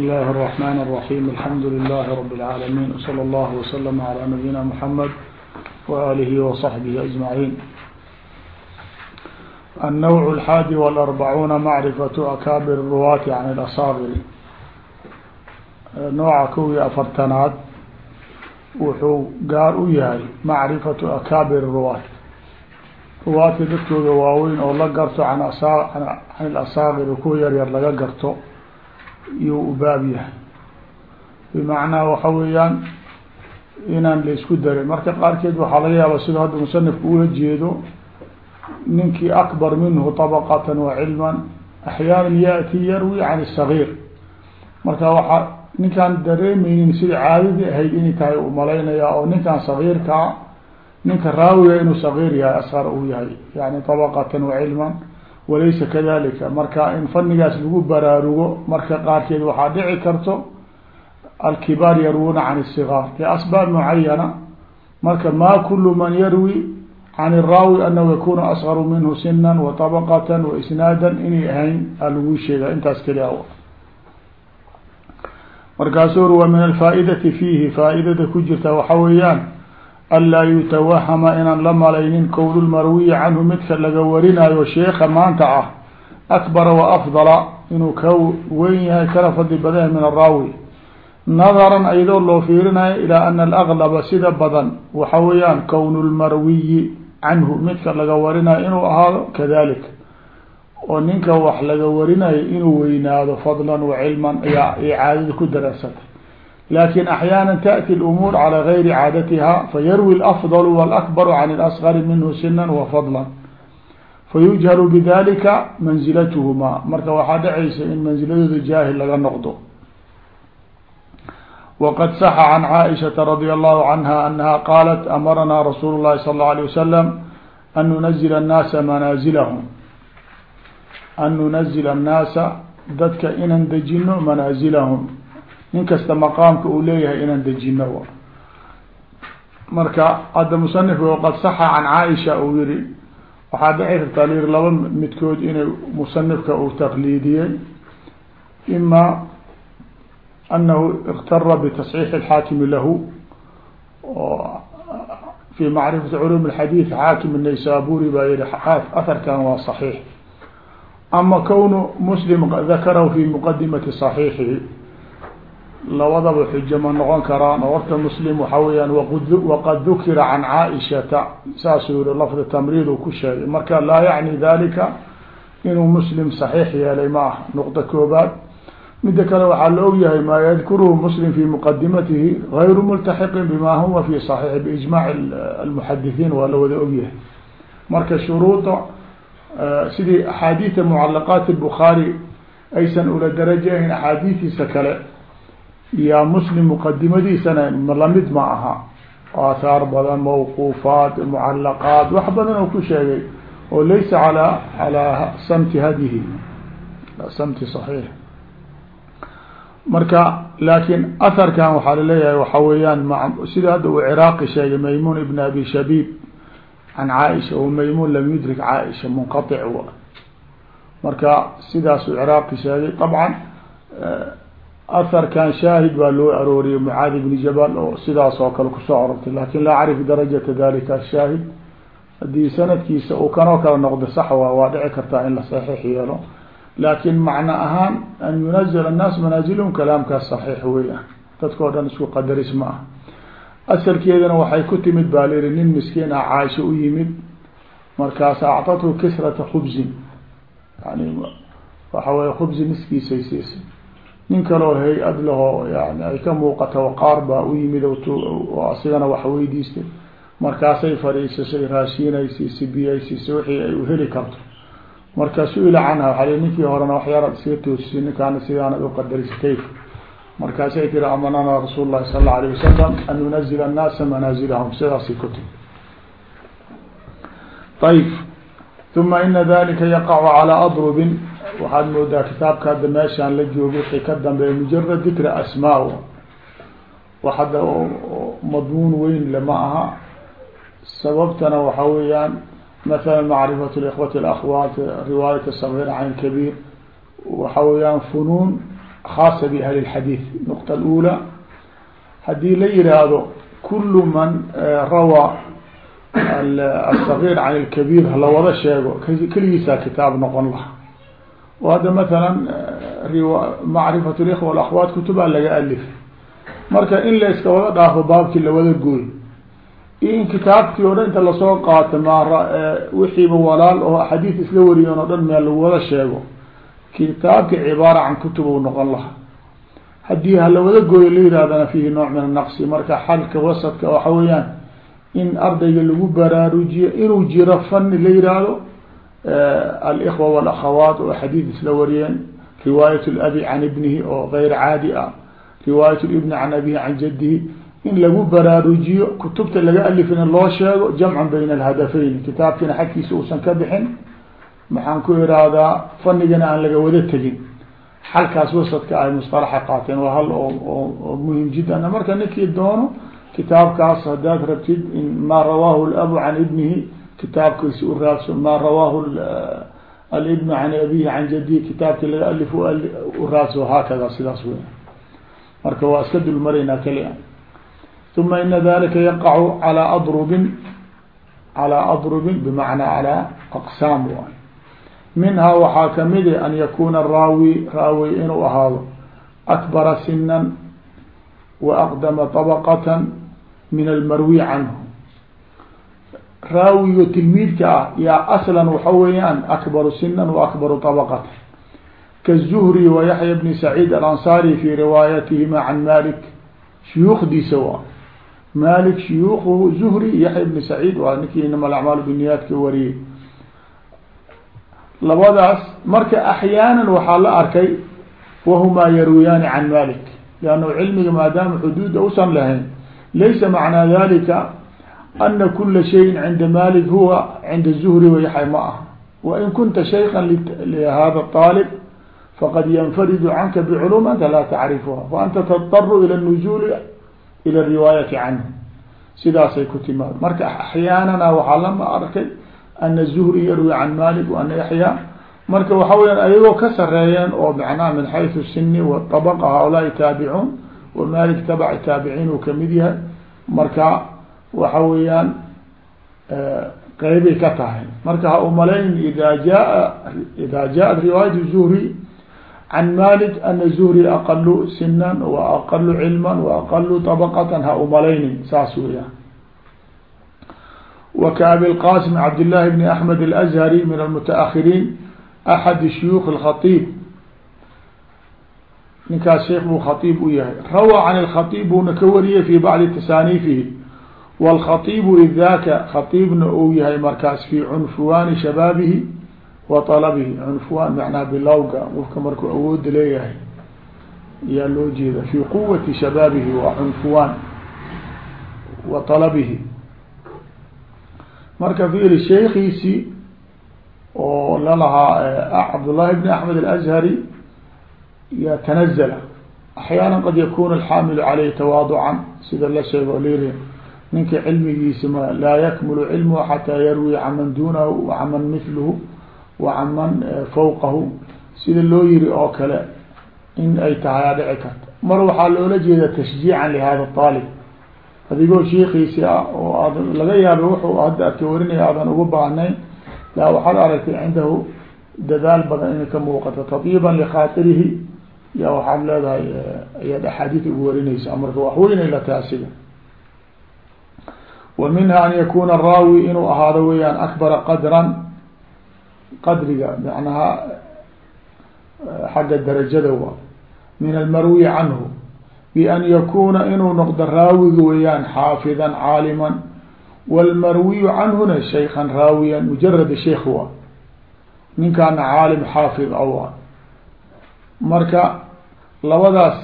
الله الرحمن الرحيم الحمد لله رب العالمين وصلى الله وسلم على نبينا محمد وآله وصحبه أجمعين النوع الحادي والأربعون معرفة أكابر الرواة عن الأصاغر nooca kow iyo afartanaad wuxuu gaar u yahay macrifatu akaabir ruwaat ruwaadka dadkooda waaweyn oo la garto an can ilasaaqiri kuwa yaryar laga garto iyuu u baab yahay bimacnaa waxa weeyaan inaan la isku darin marka qaarkeed waxaa laga yaaba sida hadda musanifku ula jeedo ninkii akbar minhu طabqatan wa cilman axyaana yaأti yarwi can الصagiir marka waaa ninkaan dareemeynin sida caadadii ahayd inay tahay u malaynaya oo ninkaan sagiirkaa ninka raawiga inuu sagiir yahay asqar uu yahay yani طabqatan wa cilman walaysa kadalika marka in fanigaas lagu baraarugo marka qaarkeed waxaa dhici karto alkibaar yarwuna can الصigaar liasbaab mucayana marka ma kulu man yarwi can الraawi anahu yakunu asgaru minhu sinan wa طabqatan wa isnaada inay ahayn a lagu sheega intaas keli a markaasuu uri wa min alfaa'idati fiihi faaidada ku jirta waxa weeyaan anlaa yutawahama inaan la malaynin kown lmarwiyi canhu midka laga warinayo sheeka maanta ah akbara wa afdala inuu ka weyn yahay kana fadli badan yahay min araawi nadaran ayadoo loo fiirinayo ilaa ana alaglaba sida badan waxa weeyaan kown lmarwiyi canhu midka laga warinayo inuu ahaado kadalik oo ninka wax laga warinayo inuu weynaado fadlan wa cilman ayaa ay caadada ku daraasatay lakin axyaana taأti اlumuur calى gayri caadatiha fayarwi اlafضl wاlakbaru can اlasgari minhu sinan wa fadlan fayujhalu bidalika manzilatuhuma marka waxaa dhacaysa in manziladooda jaahil laga noqdo waqad saxa can caaishaةa radi allahu canha anaha qaalat amaranaa rasuulu اlahi sal اlه alيه wasalam an nunazila الnaasa manaazilahum an nunazila annaasa dadka inaan dejino manaazilahum nin kasta maqaamka uu leeyahay inaan dejino marka hadda musanifka waqad saxa can caaisha uu yihi waxaa dhici kartaa lyiri laba midkood inay musanifka uu taqliidiyey ima anahu iktara bitasxiix alxaakimi lahu fi macrifati culum alxadiid xaakim naysaburi baa yihi aharkan waa saxiix. Ama kownu muslim dakarahu fi muqadimati صaxiixihi labadaba xujo ma noqon karaan. Oo horta muslim waxaa weyaan waqad dukira can caaishata. Saasuu yihi lafdi tamriidu ku sheegay. Marka laa yacni dalika inuu muslim saxiix yeelay ma ah nuqda koobaad. Midda kale waxaa la ogyahay maa yadkuruhu muslim fi muqadimatihi gayru multaxiqin bima huwa fi saxiixi biijmaac almuxadisiin waa la wada ogyahay marka shuruuda eh, sidii axaadiida mucalaqaat bukaari aysan ula darajayn axaadiidiisa kale yaa muslim muqadimadiisana la mid ma aha aahaar badan mawquufaat mucalaqaat wax badan oo ku sheegay oo laysa alaa alaa samti hadihi samti صaxiix marka laakiin aharkan waxaa la leeyahay waxa weeyaan sida hadda uu ciraaqi sheegay maymun ibn abi shabiib can caaisha o maymun lam yudrik caaisha munqaic marka sidaasuu ciraaqi sheegay طabcan aharkan shaahid baa loo arooriyay mucaadi bni jabal oo sidaas oo kale ku soo arortay laakiin laa acrif darajata dalika shaahid. Haddii sanadkiisa uu kanoo kale noqdo sax waa waa dhici kartaa in la saxiix yeelo. Laakin macno ahaan an yunazil annaas manaazilhum kalaamkaas saxiix weeyaan dadka o dhan isku qadaris ma ah. Asalkeedana waxay ku timid baa la yihi nin miskiin ah caaisha u yimid markaas actathu kisrata khubzin. Yani waxa nin kaloo hay'ad lahoo yani ay ka muuqato qaar baa u yimid oo asigana wax weydiistay. Markaasay fadhiisashay raashinay siisay wixii ay uheli karto. Marka su'ila canha waaa l ninkii horena waxyaaraad iskaga toosisay ninkaana u uqadarisa kayf. Markaasay tiri amanana rasuul llahi sal alla alayh wasalam an yunazila annaasa manaazilahum. Sidaasay ku tiri ayb uma ina dalika yaqacu calaa adrubin waxaad moodaa kitaabka hadda meeshaan la joogo wixii ka dambeeya mujarad dikra asmaa wax hadda madmuun weyn lama aha sababtana waxa weeyaan مثلا معرفة الإخوة الأخوات رواية الصغير عن كبير waxa weeyaan funuun khaasa biahli اlxadiid nuqطa اlأulى haddii la yihaahdo kulu man rawaa الصغير can الكبير halawada sheego keligiisaa kitaab noqon laha o hadda matalan macrifat اlikwa walakhwaat kutubaa laga alif marka in la iska wada dhaafo baabkii lawada gooy in kitaabkii oo dhan inta la soo qaato ma wixiiba walaal oo axaadiis isla wariyeen oo dhan meel lagu wada sheego kitaabki cibaara can kutub u noqon lahaa haddii halawada gooyo la yihahdana fiihi nooc min anaqsi marka xalka wasadka waxa weeyaan in ardayga lagu baraarujiyo inuu jiro fani la yihahdo alإخوة والأkhawaat oo xadiid isla wariyeen riwaayat اlabi can ibnihi oo غeyr caadi ah riwaayat اlibni can abihi can jadihi in lagu baraarujiyo kutubta laga alifina loo sheego jamcan bayna alhadafayn kitaabkiina xagkiisa uusan ka bixin maxaan ku irahdaa fanigana aan laga wada tegin xalkaas wasadka ay musطalaxa qaateen waa hal oo muhim jiddan marka ninkii doono kitaabkaas hadaad rabtid in maa rawaahu اlabu can ibnihi kitaabkiisi u raadsan maa rawaahu alibnu eh, can abihi can jadihi kitaabkii laga alif u raadso haakada sidaas weya marka waa iska dul maraynaa kelia uma ina dalika yaqacu calaa adrubin calaa adrubin bimacnaa calaa aqsaam waay. Minhaa waxaa kamide eh, an yakuna raawi raawi inuu ahaado akbara sinan wa aqdama طabaqata min almarwi canhu raawigo tilmiidka ah yaa aslan waxa weeyaan akbaru sinan wa akbaru طabqata kaلzuhri wa yaxya bni saciid alansaari fi riwaayatihima can malik shuyuukdiisa waa. Malik shuyuukhu zuhri yaxya bni saciid waa ninkii inama alacmaal biniyaadka wariyey. Labadaas marka axyaana waxaa la arkay wahumaa yarwiyaani can malik lannu cilmiga maadaama xuduuda usan lahayn laysa macnaa dalika ana kula shayin cinda malik huwa cinda zuhri wayaxay ma aha wain kunta shayka lihada aalib faqad yanfaridu canka biculuum anta laa tacrifuha faanta tadaru ila nuzuuli ila riwaayati canhu sidaasay ku timaado marka axyaanana waxaa lama arkay ana zuhri yarwi can malik ana yaxya marka waxa weyaan ayagoo ka sareeyeen oo macnaha min xayثu sini waطabqa haulaai taabicuun wa malik tabac taabiciin uu ka mid yahay marka waxa weeyaan qeybay ka tahay marka ha umalayn ida jaa ida jaءat riwaayat zuhri can malik ana zuhri aqalu sinan wa aqalu cilma wa aqalu طabqatan ha umalaynin saas weeyaan وkأbi الqاsم cabd للhi بn أحmed الأزhري min الmتأخiriin أxad shuyuخ الkhaطيb ninkaas sheekh buu khaطيb u yahay rawى can الkhaطيb buuna ka wariyay fi bacdi tasaaniifihi wاlkhaطيbu idaka khaطيbna uu yahay markaas fi cunfuwaani shabaabihi wa طalabihi cunfuwaan macnaha bilowga qofka markuu awooda leeyahay ayaa loo jeeda fi quwati shabaabihi wa cunfuwaan wa طalabihi marka fiiri sheikiisii oo lalahaa cabdullahi bn axmed alazhari ya tanazla axyaana qad yakunu alxaamilu caleyhi tawaaducan sida la sheego lir ninka cilmigiisi ma laa yakmulu cilmuhu xataa yarwi can man duunahu wa can man mithluhu wa man fawqahu. Sida loo yiri oo kale in ay tahay aa dhici karta. Mar waxaa loola jeeda tashjiican lihada aalib adigoo sheikiisi ah oo aad laga yaaba wuxuu hadda adka warinaya aadan ugu baahnayn la waxaad aragtay cindahu dadaal badan inay ka muuqato. Tadyiban likhaatirihi ya waxaad leedahay ayaad axaadiid ugu warinaysaa marka wax weynay la tahay asiga ومنها minha an yakuna raawi inuu ahaado weeyaan akbara qadran qadriga macnaha xagga darajada wa min almarwi canhu bian yakuna inuu noqdo raawiga weeyaan xaafidan caaliman wاlmarwiyu canhuna shaykan raawiyan mujarad sheik wa ninkaana caalim xaafid awa marka labadaas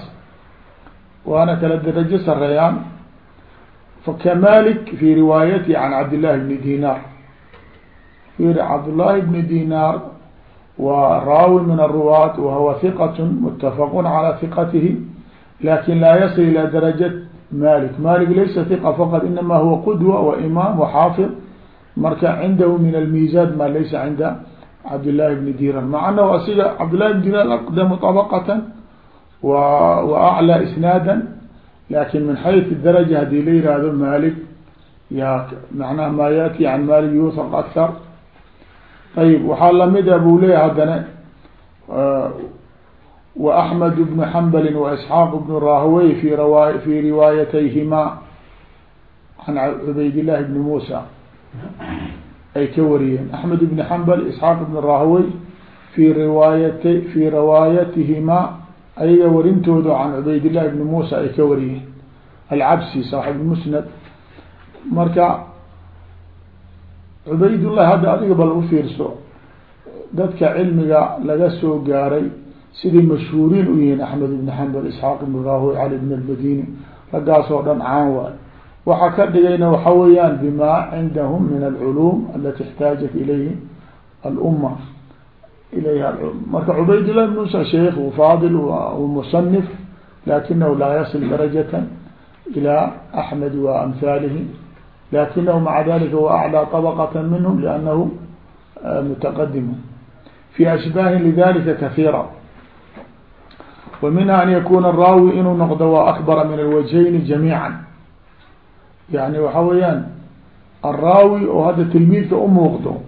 waana kala darajo sareeyaan fakamalik fi riwaayati can cabdillahi bni dinaar ir cabdullaahi bni dinaar waa raawi min aruwaat wahuwa hiqat mutafaqun calaa hiqatihi laakiin laa yasil ilaa darajat malik malik laysa hiqa faqad inama huwa qudwa wa imaam waxaafid marka cindahu min almiizaan ma laysa cinda cabdillahi bni dinar maca anahu asiga cabdillahi bn dinar aqdamu abaqatan wa aclaa isnaadan laakiin min xayث daraja haddii la yihahdo malik ya macnaha ma yati can malik yuthaq akar ayib waxaa lamida buu leeyahy haddana wa axmed bnu xambali wa isxaaq bnu rahwey fi rawa fi riwaayatayhima can cubayd llahi bni muusa ay ka wariyeen axmed ibn xambal isxaaq ibn rahwey fi riwaayat fi riwaayatihima ayaga warintooda can cubayd llahi bni muusa ay ka wariyeen alcabsi saaxib musnad. Marka cubaydullahi hadda adiga bal u fiirso dadka cilmiga laga soo gaaray siday mashhuuriin u yihiin axmed ibn xambal isxaaq ibn rahwey cali ibn almadini raggaas oo dhan caan waay. Waxa ka dhigayna waxa weeyaan bima cindahum min alculuum alati اxtaajat ilayhi aluma ila marka cubaydillah ibn musa sheikh faadil musanif lakinahu laa yasil darajata ila axmed wa amhaalihi lakinahu maca dalika huwa aclىa طabqata minhum lanahu mutaqadimu fi ashbaahi lidalika kahiira wa minha an yakuna raawi inuu noqdo wa akbara min alwajhayni jamiica yani waxa weeyaan araawi oo hadda tilmiidka umuuqdo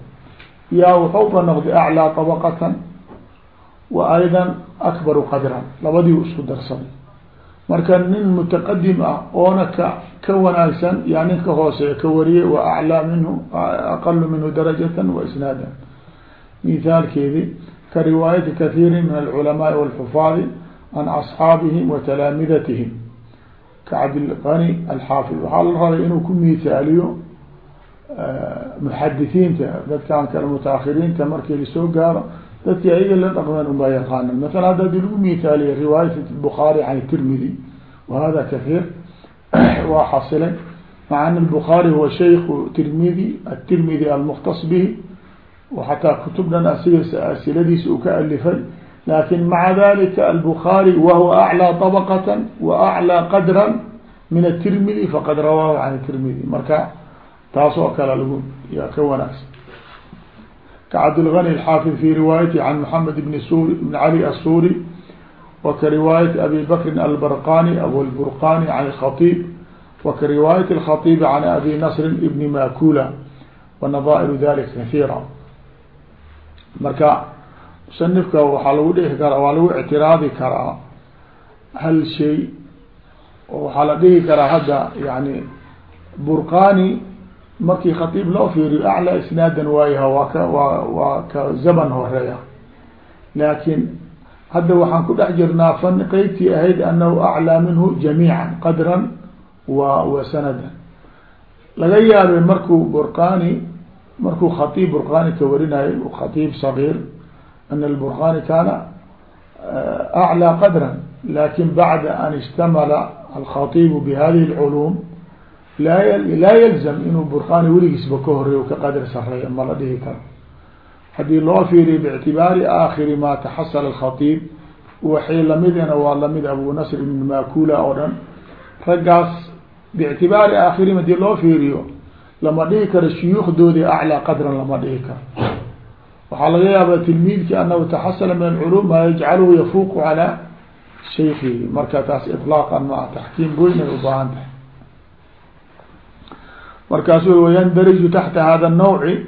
yaa wuxuuba noqday aclىa طabqatan wa ayda akbaru qadran labadiiu isku darsaday marka nin mutaqadim ah oona ka ka wanaagsan yaa nin ka hooseeya ka wariyey wa aclaa minhu aqalu minhu darajatan wa isnaadan. Mithaalkeedi ka riwaayati kahiiri min alculamaai walxufaadi an asxaabihim ku mithaaliyo muxadithiinta dadkan kale mutaahiriinta markii lasoo gaaro dadkii ayaga la dhaqmeen unbaa yaqaanan maala hadda hadii lagu mithaaliyo riwaayat bukhaari can tirmidi wa hada kahiir waa xasilay maca an الbukhaari huwa shayku tirmidi atirmidi almuktas bihi xataa kutub dhan asiga asiladiisa uu ka alifay lakin maca dalika albukhaari wahuwa aclى طabqata wa aclى qadra min atirmidi faqad rawaahu can tirmidi marka taas oo kale lagu yaa ka wanaagsan. Kacabdilgani alxaafid fi riwaayati can maxamed bn suri bn cali asuri wa ka riwaayati abi bakrin albarqani aw lburqani can khaiib wa ka riwaayati اkhaibi can abi nasri ibni makula wa nadaa'iru dalika kahiira marka musanifka waxaa lagu dhihi karaa waa lagu ictiraadi karaa hal shay oo waxaa la dhihi karaa hadda yani burqani markii khatiib loo fiiriyo aclaa isnaadan waayaha waa ka waa waa ka zaman horeya laakiin hadda waxaan ku dhex jirnaa fan qeybtii ahayd annahu aclaa minhu jamiican qadran wa wa sanadan. Laga yaabay markuu burqani markuu khatiib burqani ka warinayo khatiib sagiir an alburqani kaana aclaa qadran laakiin bacda an ishtamala alkhatiibu bihadihi اlculuum laa laa yalzam inuu burqani weligiisba ka horeeyo ka qadar sareeya ma la dhihi karo. Haddii loo fiiriyo bictibaari aakhiri ma taxasala alkhatiib waxay lamidana waa la mid abu nasr ibn makula oo dhan. Raggaas bictibaari aakhirihim haddii loo fiiriyo? Lama dhihi karo shuyuukhdoodii aclى qadran lama dhihi karo. Waxaa laga yaaba tilmiidki anahu taxasala min alculuum maa yajcaluhu yafuuqu calaa shaykihi marka taas iطlaaqan maa taxkiim weyn ay ubaahan tahay markaasu wayandariju taxta hada الnawci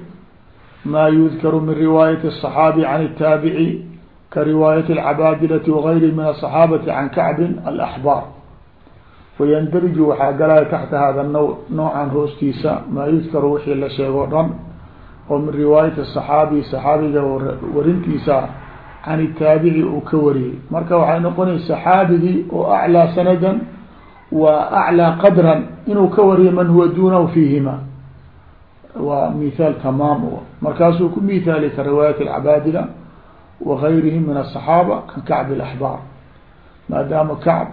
ma yudkaru min riwaayati الصaxaabi can الtaabici ka riwaayati اlcabaadilati wagayrihi min aلصaxaabati can kacbin alaxbaar wayandariju waxaa galaya taxta hada naw noocan hoostiisa maa yudkaru wixii la sheego dhan oo min riwaayati صaxaabi صaxaabiga warintiisa can itaabici uu ka wariyey marka waxay noqonaysa saxaabigii oo aclىa sanadan wa aclىa qadran inuu ka wariyo man huwa dunahu fiihima waa mithaal tamaam markaasuu ku mithaali ka riwaayat alcabaadila wagayrihi min aلصaxaaba kan kacb اlaxbaar maadaama kacb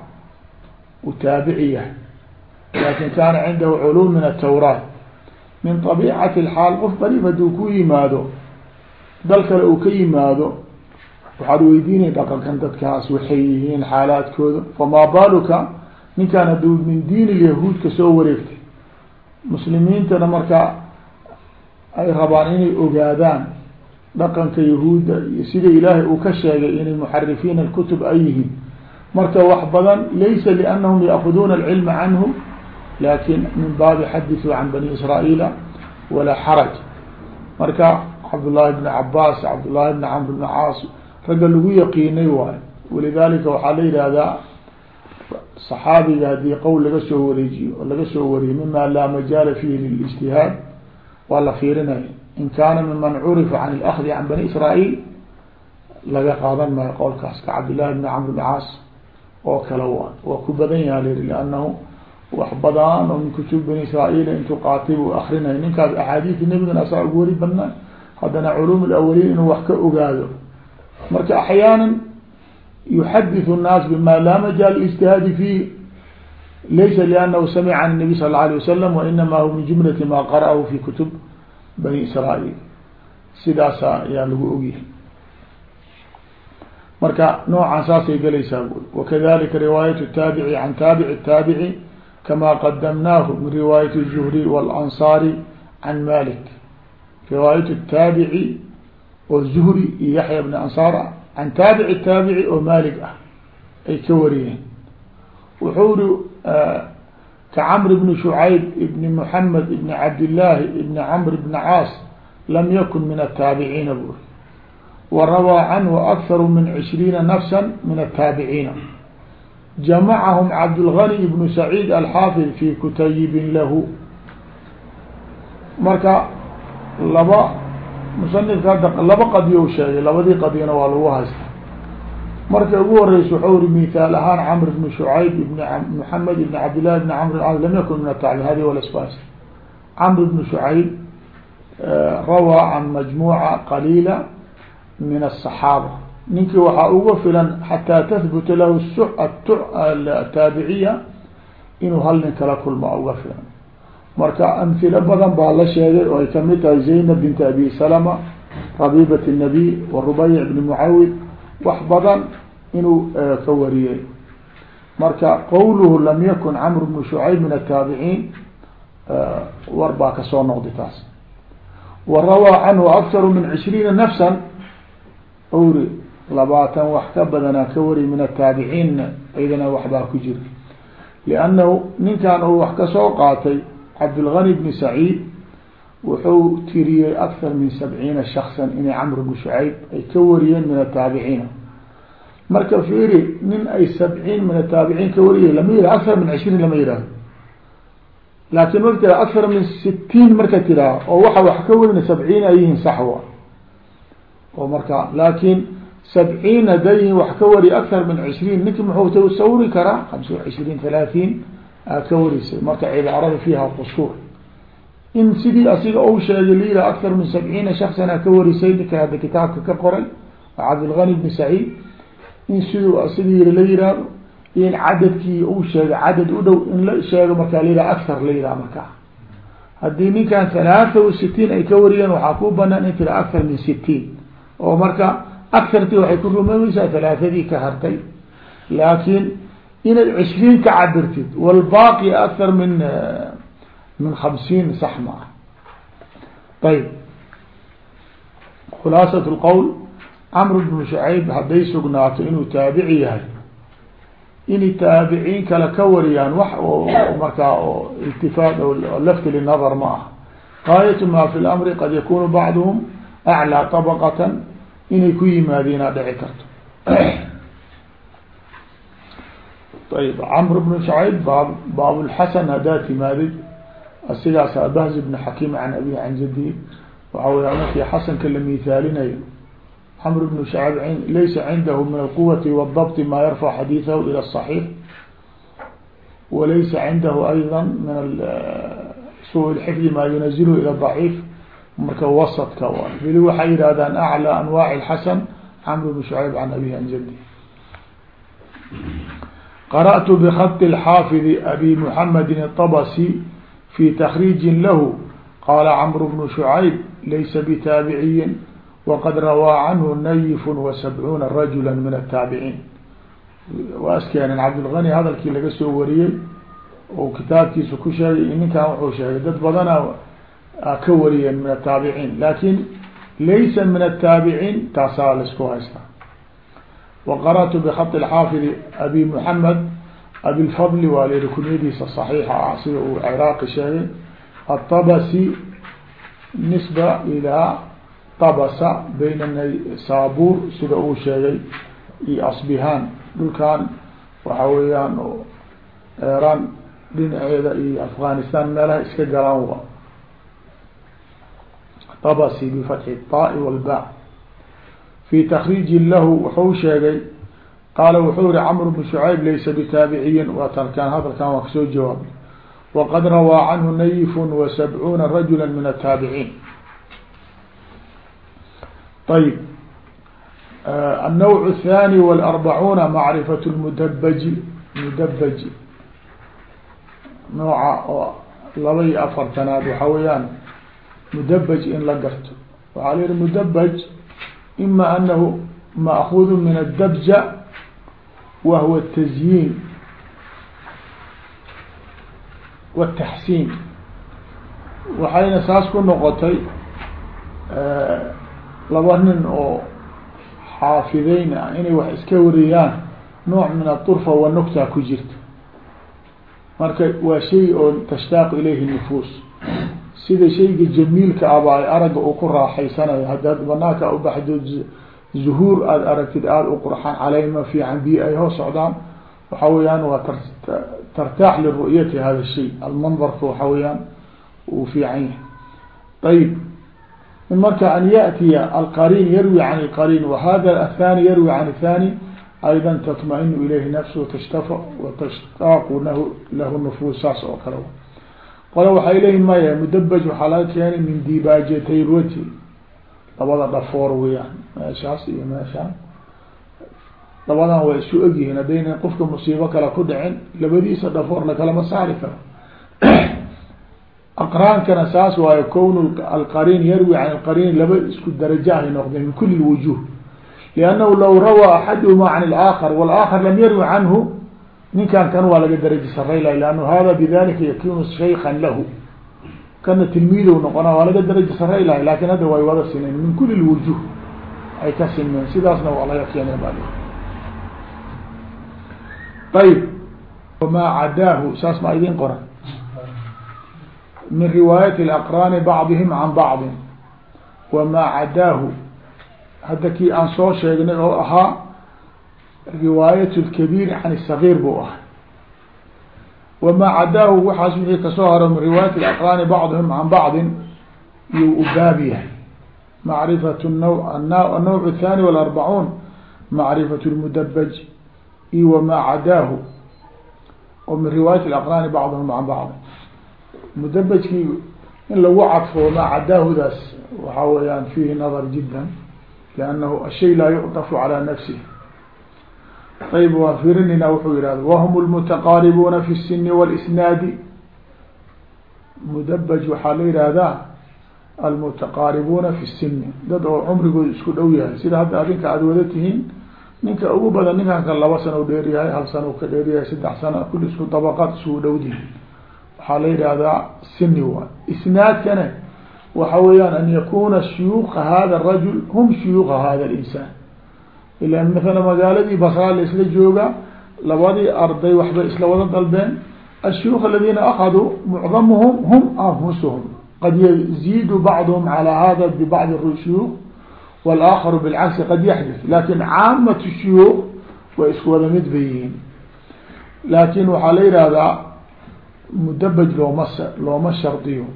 uu taabici yahay lakin kaana cindahu culuum min atawraat min طabiicati اlxaal qof qariib hadduu ku yimaado dal kale uu ka yimaado waxaad weydiinay dhaqankan dadkaas waxay yihiin xaalaadkooda famaa baaluka ninkaan hadduu min diin ilyahuud ka soo wareegtay. Muslimiintana markaa ay rabaan inay ogaadaan dhaqanka yahuudda iyo sida ilaahay uu ka sheegay inay muxarifiin alkutub ay yihiin. Marka wax badan laysa liannahum yaakuduuna alcilma canhu laakiin min baabi xadithuu can bani israa'iila walaa xaraj. Marka cabdullaahi bni cabaas cabdullaahi bni camr bni caas ragga lagu yaqiinay waayo walidalika waxaa la yihahdaa صaxaabiga haddii qowl laga soo wareejiyo oo laga soo wariyo mima laa majaala fihi lilijtihaad waa la fiirinaya in kaana miman curifa can اlakdi can bani israail laga qaadan maayo qowlkaas ka cabdillahi bni camr bni caas oo kale waa waa ku badan yaha la yihi liannahu wax badan oo min kutub bani israail intuu qaatay buu akrinaya ninkaas axaadiisi nebigana asaa ugu wari badnaa haddana culum اlawaliin inuu wax ka ogaado marka axyaana yuxadiث الnaas bima laa majaal اجtihaadi fiih laysa لأnnahu samica can الnabi sal اله alيه wasalam wainama hu min jumlati ma qara'ahu fi kutub bani israail sidaasa ayaa lagu ogyahay marka noocan saasay gelaysaa bui wakadalika riwaayat الtaabici can taabici الtaabici kama qadamnaahu min riwaayat الzuhri wاlanصaari can malik riwaayat الtaabici oo zuhri iyo yaxya bni ansaar can taabici taabici oo maalig ah ay ka wariyeen. Wuxuu ri ka camr bni shucayb ibni muxamed ibni cabdillaahi ibni camr ibni caas lam yakun min ataabiciina buri wa rawaa canhu akharu min cishriina nafsa min ataabiciina jamacahum cabdulgani ibnu saciid alxaafid fi kutayibin lahu. Marka laba musanifka hadda laba qadiyo sheegay labadii qadiyona waa lagu haysta marka ugu horeysa waxau uri mithaal ahaan camr bni shucayb ibn moxamed ibn cabdillahi bni camr lam yakun min ataclim hadi walasbas camr bni shucayb rawaa can majmuuca qaliila min aلصaxaaba ninkii waxaa uga filan xataa tahbuta lahu ataabiciya inuu hal nin kala kulma uga filan marka amhilo badan baa la sheegay oo ay ka mid tahay zaynab bint abi salama rabibat الnabiy wa rubayc bni mucawid wax badan inuu ka wariyey. Marka qowluhu lam yakun camr bnu shucayb min ataabiciin war baa ka soo noqday taas. Wa rawaa canhu akharu min cishriina nafsan uri labaatan wax ka badanaa ka wariy min ataabiciinna aydana waxbaa ku jira. Liannahu ninkan uu wax ka soo qaatay cabdilgani bni saciid wuxuu tiriyey akthar min sabciina shaksan inay camr bni shucayb ay ka wariyeen min ataabiciina marka fiiri nin ay sabciin min ataabiciin ka wariyay lama yihah akthar min cishriin lama yihahdo laakin marka tira akthar min sitiin marka tiraa oo waxa wax ka warina sabciin ay yihiin saxwa oo marka laakin sabciin haday yihiin wax ka wariya akthar min cishriin ninki muxuu tasawuri karaa hamsa cishriin halaaثiin aa ka warisay marka cibaarada fiiha qusuur in sidii asiga u sheegay layira akthar min sabciina shaksanaa ka warisay ninka hadda kitaabka ka qoray cabdilgani bni saciid. In siduu asiga yiri la yihahdo in cadadkii uu sheegay cadad u dhow in la sheego markaa la yihah akthar la yihah markaa haddii ninkan halaatha wa sitiin ay ka wariyeen waxaa ku banaan in tira min sitiin oo marka akhartii waxay ku rumoomeysaa halaathadii ka hartay. Laakiin inaad cishriin ka cabirtid walbaaqi akthar min min hamsiin sax ma ah. Ayb khulaasat lqowl camr bnu shacayb hadday sugnaato inuu taabici yahay. Inay taabiciin kale ka wariyaan wax oo markaa oo iltifaat o lafti linadar ma ah. Gaayatu ma fi lamri qad yakunu bacduhum aclىa طabqatan inay ku yimaadiinaa dhici karto ayb camr bnu shacayb baab baab lxasan haddaad timaadid asigaas abahz bn xakiim can abi can jadihi waxa weya markii xasanka la miithaalinayo camr bnu shacayb laysa cindahu min alquwati wاdabti ma yarfac xadiiثahu ilى الصaxiix walaysa cindahu ayضa min su xifdi ma yunazilhu ilى ضaciif marka wasadka weli waxay yihahdaan aclى anwaac اxasan camr bn shacayb can abihi can jadihi qarأtu bkط الxaafظ abi mحamedi الطbsي في تkريiجi lah qاla cمr بن شhuعayb laysa bتاabiciyi وqad rawىa canhu nayf وسبcuuna rajula min التاabiciin waa iskeeneen cabdالغني hadalkii laga soo wariyey oo kitaabkiisa ku sheegay ninkan wuxuu sheegay dad badana ka wariyeen min التاabiciin lakin laysa min التاabiciin taasaa laisku haystaa waqarأtu bkط اxaafid abi mحamed abilfadl waa l kunyadiisa صaxiixa ah sida uu craaqi sheegay aلطabsi nisba ilaa طabsa bayna naysabur sida uu sheegay iyo asbihan dhulkan waxa weeyaan eran dhinaceeda iyo afghanistan meelaha iska galaan wa طabsi bfatxi الطاء wاlba fii takriijin lahu wuxuu sheegay qaala wuxuu yihi camr bnu shucayb laysa bitaabiciyin. Waa talkaan hadalkan waa ka soo jawaabay waqad rawaa canhu nayifun wa sabcuuna rajula min ataabiciin. Ayb annawc athani walarbacuuna macrifat lmudabaji mudabaji nooca oo laba iyo afartanaad waxaa weeyaan mudabaj in la garto. Waxaa la yihi mudabaj ima anahu maakudu min adabja wa huwa tazyiin wataxsiin waxayna saas ku noqotay laba nin oo xaafideyn ah inay wax iska wariyaan nooc min aturfa wanukta ku jirta marka waa shay oo tashtaaq ilayhi nufuus sida shayga jamiilka aba ay aragga uu ku raaxaysanayo haddaad banaanka ubaxdo zuhuur aada aragtid aada u qurxaan caleyma fiican biyo ay hoos socdaan waxa weeyaan waa tartaax liru'yati hada shay almandarka waxa weeyaan uu fiican yahay ayib marka an yaأtiya alqarin yarwi can اlqarin wahada athani yarwi can الthani ayda tatma-inu ilayhi nafsu tashtaf watashtaaqu lahu nufuus saas oo kale qole waxay leeyihiin maya mudabaj waxaa laga keenay min dibaajatay roti labada dhafoor weyaan meeshaas iyo meeshaan. Labadan waa isu egyihiin haddayna qofka musiibo kale ku dhicin labadiisa dhafoor lakalama saari karo. Aqraankana saas waayo kownu alqariin yarwi can alqariin laba isku darajo ahay noqdeen min kuli lwujuh liannahu law rawaa axaduhuma can ilaakar walaakar lam yarwi canhu ninkan kan waa laga daraja sarayla lannu hada bidalika yakunu shaykan lahu. Kana tilmiidow noqona waa laga daraja saray lahay laakiin hadda way wada sineen min kuli lwujuh ay ka sineen sidaasna waa laga keenay ba ayb wamaa cadaahu saas ma idin qoran. Min riwaayati اlaqraani bacdihim can bacdin. Wamaa cadaahu. Hadda kii aan soo sheegnay oo ahaa riwaayat lkabiir can sagiir buu ahay wamaa cadaahu waxaas wixii ka soo haro riwaayat alaqraani bacduhum can bacdin iyuu u baab yahay. Macrifat annawc athani walarbacuun macrifat lmudabaj iyo wamaa cadaahu oo min riwaayat alaqraani bacduhum can bacdin mudabajkii in lagu cadfo wamaa cadaahudaas waxaa weyaan fiihi nadar jiddan liannahu ashay laa yucdafu calaa nafsihi ayb waan firinayna wuxuu yihahda wahm اlmutaqaaribuuna fi الsini wاlisnaadi mudabaj waxaa la yihahdaa almutaqaaribuuna fi الsini dad oo cumrigooda isku dhow yahay sida hadda adinka aada wada tihiin ninka ugu badan ninkan kan laba sano dheeryahay hal sano ka dheeryahay saddex sano kul isku dabaqaad isugu dhowdihin waxaa la yihahdaa sini waay isnaadkana waxa weeyaan an yakuna shuyuuka hada rajul hum shuyuuka hada اlinsaan ila maala magaaladii basraa la isla jooga labadii arday waxbay isla wada dalbeen ashuyuuk aladina akaduu mucdamuhum hum anfusuhum qad yaziidu bacduhum calى hada bibacdi shuyuuk wاlaakharu bilcagsi qad yaxdith laakiin caamat shuyuuk way isku wada mid bay yihiin laakin waxaa la yihahdaa mudabaj looma looma shardiyo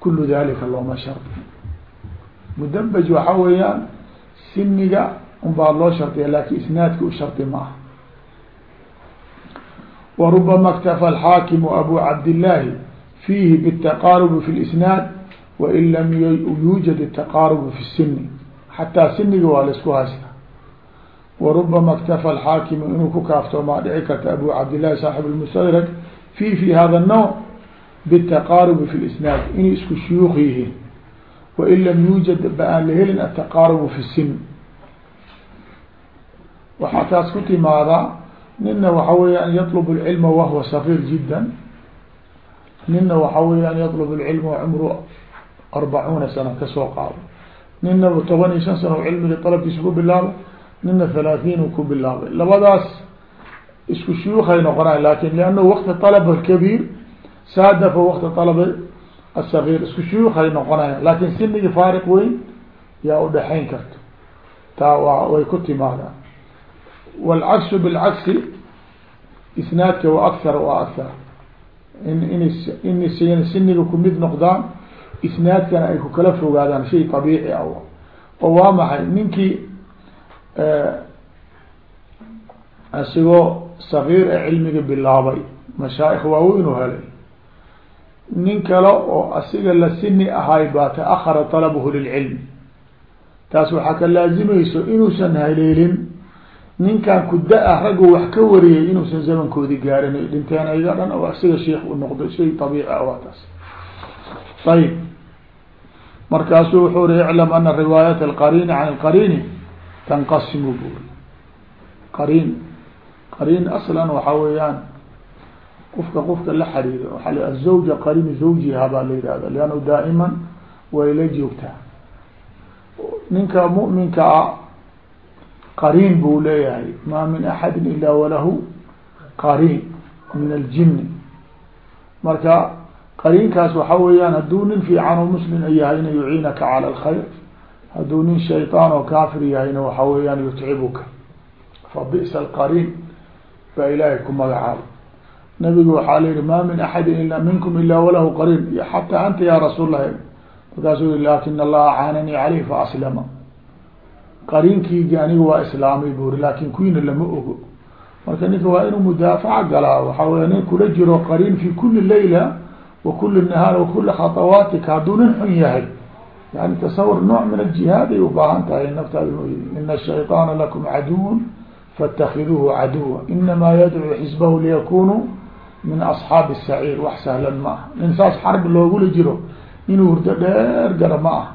kulu dalika looma shardiyo mudabaj waxa weeyaan siniga unbaa loo shardiya lakin isnaadka u shardi ma aha warubama اktafa alxaakimu abu cabdillaahi fiihi bالtaqaarubi fi اlisnaad wain lam yuujad الtaqaarubu fi الsini xataa siniga waa laisku haysta warubama اktafa alxaakimu inuu ku kaaftoomaa dhici karta abu cabdillahi saaxib اlmustadrak fi fi hada الnowc bالtaqaarubi fi اlisnaad inay isku shuyuuk yihiin wain lam yuujad ba aan la helin ataqaarubu fi sin waxaa taas ku timaadaa nina waxa weya an yatlubu اlcilma wahwa sakiir jida nina waxa weya an yatlub اlcilma cumru arbacuuna sana ka soo qaado. Nina toban iyo shan sana cilmiga dalabkiisa ku bilaaba nina thalaathiin ku bilaabay. Labadaas isku shuyuukay noqonay laakiin lannahu waqti alab akabiir saadafa waqti alab asagir isku shuyuukay noqonaya laakin sinigii faariq weyn yaa udhexayn karto. Taa way ku timaadaan wاlcagsu bilcagsi isnaadka wa akar wa akar in in in siniga kumid noqdaan isnaadkana ay ku kala fogaadaan shay طabiici ah oo waa maxay ninkii asigoo sagiir ee cilmiga bilaabay mashaaikh waaweyn u helay nin kale oo asiga la sini ahay baa taahara طalabhu lilcilmi taas waxaa ka laazimayso inuusan haleelin ninkan kuda-ah raggu wax ka wariyay inuusan zamankoodi gaarin ay dhinteen ayaga dhan oo asiga sheikh u noqdo shay abiici ah waa taas. Ayib markaasuu wuxuu ri iclam ana riwaayat alqarini can alqarini tanqasimu buri qariin qariin aslan waxaa weeyaan qofka qofka la xariiro waaa l azawja qariinu zawjiha baa la yihahda liannu daa'iman way la joogtaa. Ninka mu'minka a qariin buu leeyahay ma min axadin ila walahu qariin min aljini marka qariinkaas waxa weeyaan hadduu nin fiican oo muslim yahayna yuciinaka cala alkhayr hadduu nin shayطaan oo kaafir yahayna waxa weeyaan yutcibuka fa bi'sa alqariin baa ilaahay ku magacaabay nabigu waxaa la yihi ma min axadin ila minkum ila walahu qariin xataa anta ya rasuul lah markaasuu yihi laakiin allaha caananii caleyh fa aslama qariinkiigi aniga waa islaamay buri laakin kuwiina lama ogo marka ninka waa inuu mudaafaca galaa waxaa weya nin kula jiro qariin fi kuli layla wa kuli nahaar wa kuli khatawaatika hadduu nin xun yahay yani tasawur nooc min aljihaad ay ubaahan tahay naftaada ina shayطaana lakum caduw faاtakiduuhu caduwa inamaa yadcuu xisbahu liyakunuu min asxaabi الsaciir wax sahlan ma ah nin saas xarbi loogula jiro inuu hurdo dheer gara ma ah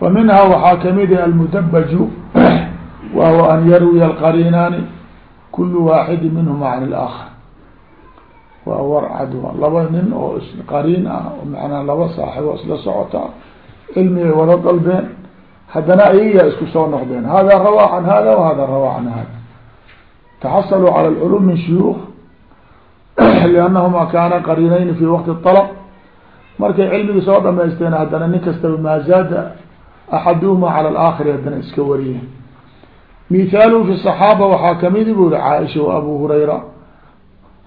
fa minhaa waxaa kamid ah almudabaju wahuwa an yarwiya alqariinaani kulu waaxidi minhuma can اlآakar waa war cadwa laba nin oo qariin ah manaa laba saaxibo isla socota cilmigay wada dalbeen haddana ayayaa isku soo noqdeen hada rawaa can hada wahada rawaa can hada taxasaluu cala lculum min shuyuuk liannahuma kaana qariinayn fi waqti طalb markay cilmigii soo dhamaysteen haddana nin kastaba maa zaada axaduhuma cala alaakhiri haddana iska wariyeen mithaaluhu fi صaxaaba waxaa kamidi bu uri caaisha wa abu hurayra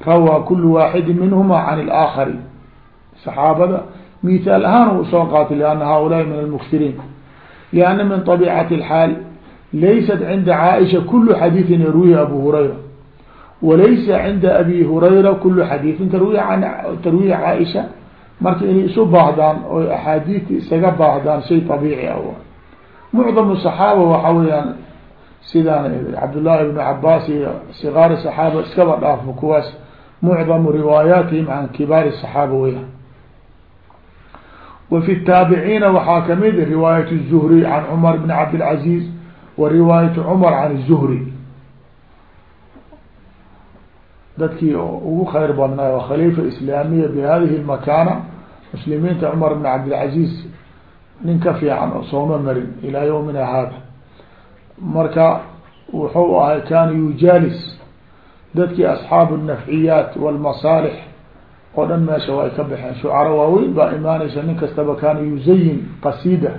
rawaa kulu waaxidi minhuma can اlaakhari saxaabada mithaal ahaan u soo qaatay lianna haulaai min almuksiriin lianna min طabiicati اlxaal laysat cinda caaisha kulu xadiiثin yarwihi abu hurayra walaysa cinda abi hurayra kulu xadiiثin tarwi tarwihi caaisha marka inay isu baahdaan oo axaadiidta isaga baahdaan shay abiici ah mucdamu saxaaba waxaa weeyaan sidaan cabdullaahi ibnu cabaas iyo sikaari saxaaba iskaba dhaafmo kuwaas mucdamu riwaayaatihim can kibaari saxaaba weyaan wa fi taabiciina waxaa ka mid ah riwaayat zuhri can cumar bn cabdilcaziz wa riwaayat cumar can dadkii ugu khayr badnaa oo khaliifa islaamiya bi hadihi lmakaana muslimiinta cumar bn cabdilcaziz nin ka fiican oo sooma marin ilaa yowmina haada. Marka wuxuu ahay kaana yujaalis. Dadkii asxaabu nafciyaat walmasaalix oo dhan meesha waa ay ka baxeen. Shucaro waaweyn baa imaanaysa nin kastaba kaana yuzayin qasiida.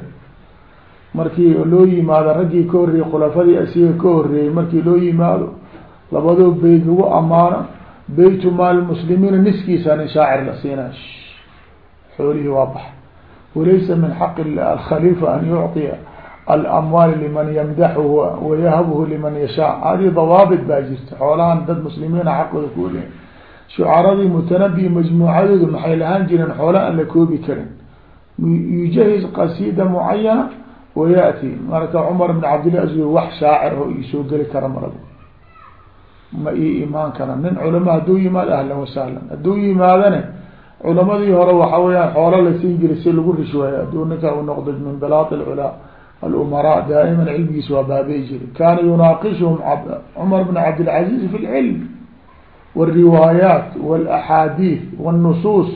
Markii loo yimaado raggii ka horreeyey khulafadii asiga ka horreeyey markii loo yimaado labadoo beyt lagu amaano beytu maal muslimiina niskiisa nin shaacir la siinay xoolihii waa bax. Walaysa min xaqi alkhaliifa an yucطiya alamwaali liman yamdaxuhu wayahabuhu liman yashaa. Hadii dawaabit baa jirta xoolahan dad muslimiina xaqooda ku leehay shucaradii mutanabi majmuucadoodu maxay lahaan jireen xoola aan la koobi karin? Yujahiz qasida mucayana wayaati marka cumar bn cabdillah aziz wax shaacir oo iisoo geli kara malab ma ii imaan kara nin culama hadduu yimaado ahlan wasahlan hadduu yimaadane culamadii hore waxa weyaan xoolo la siin jiray si lagu rishweeyo hadduu ninka u noqdo min bilaat alculaa alumaraa daa'iman cilmigiis waa baabey jiray kaana yunaaqishum cumar bn cabdilcaziz fi lcilm wاriwaayaat wاlaxaadiid wاnnusuus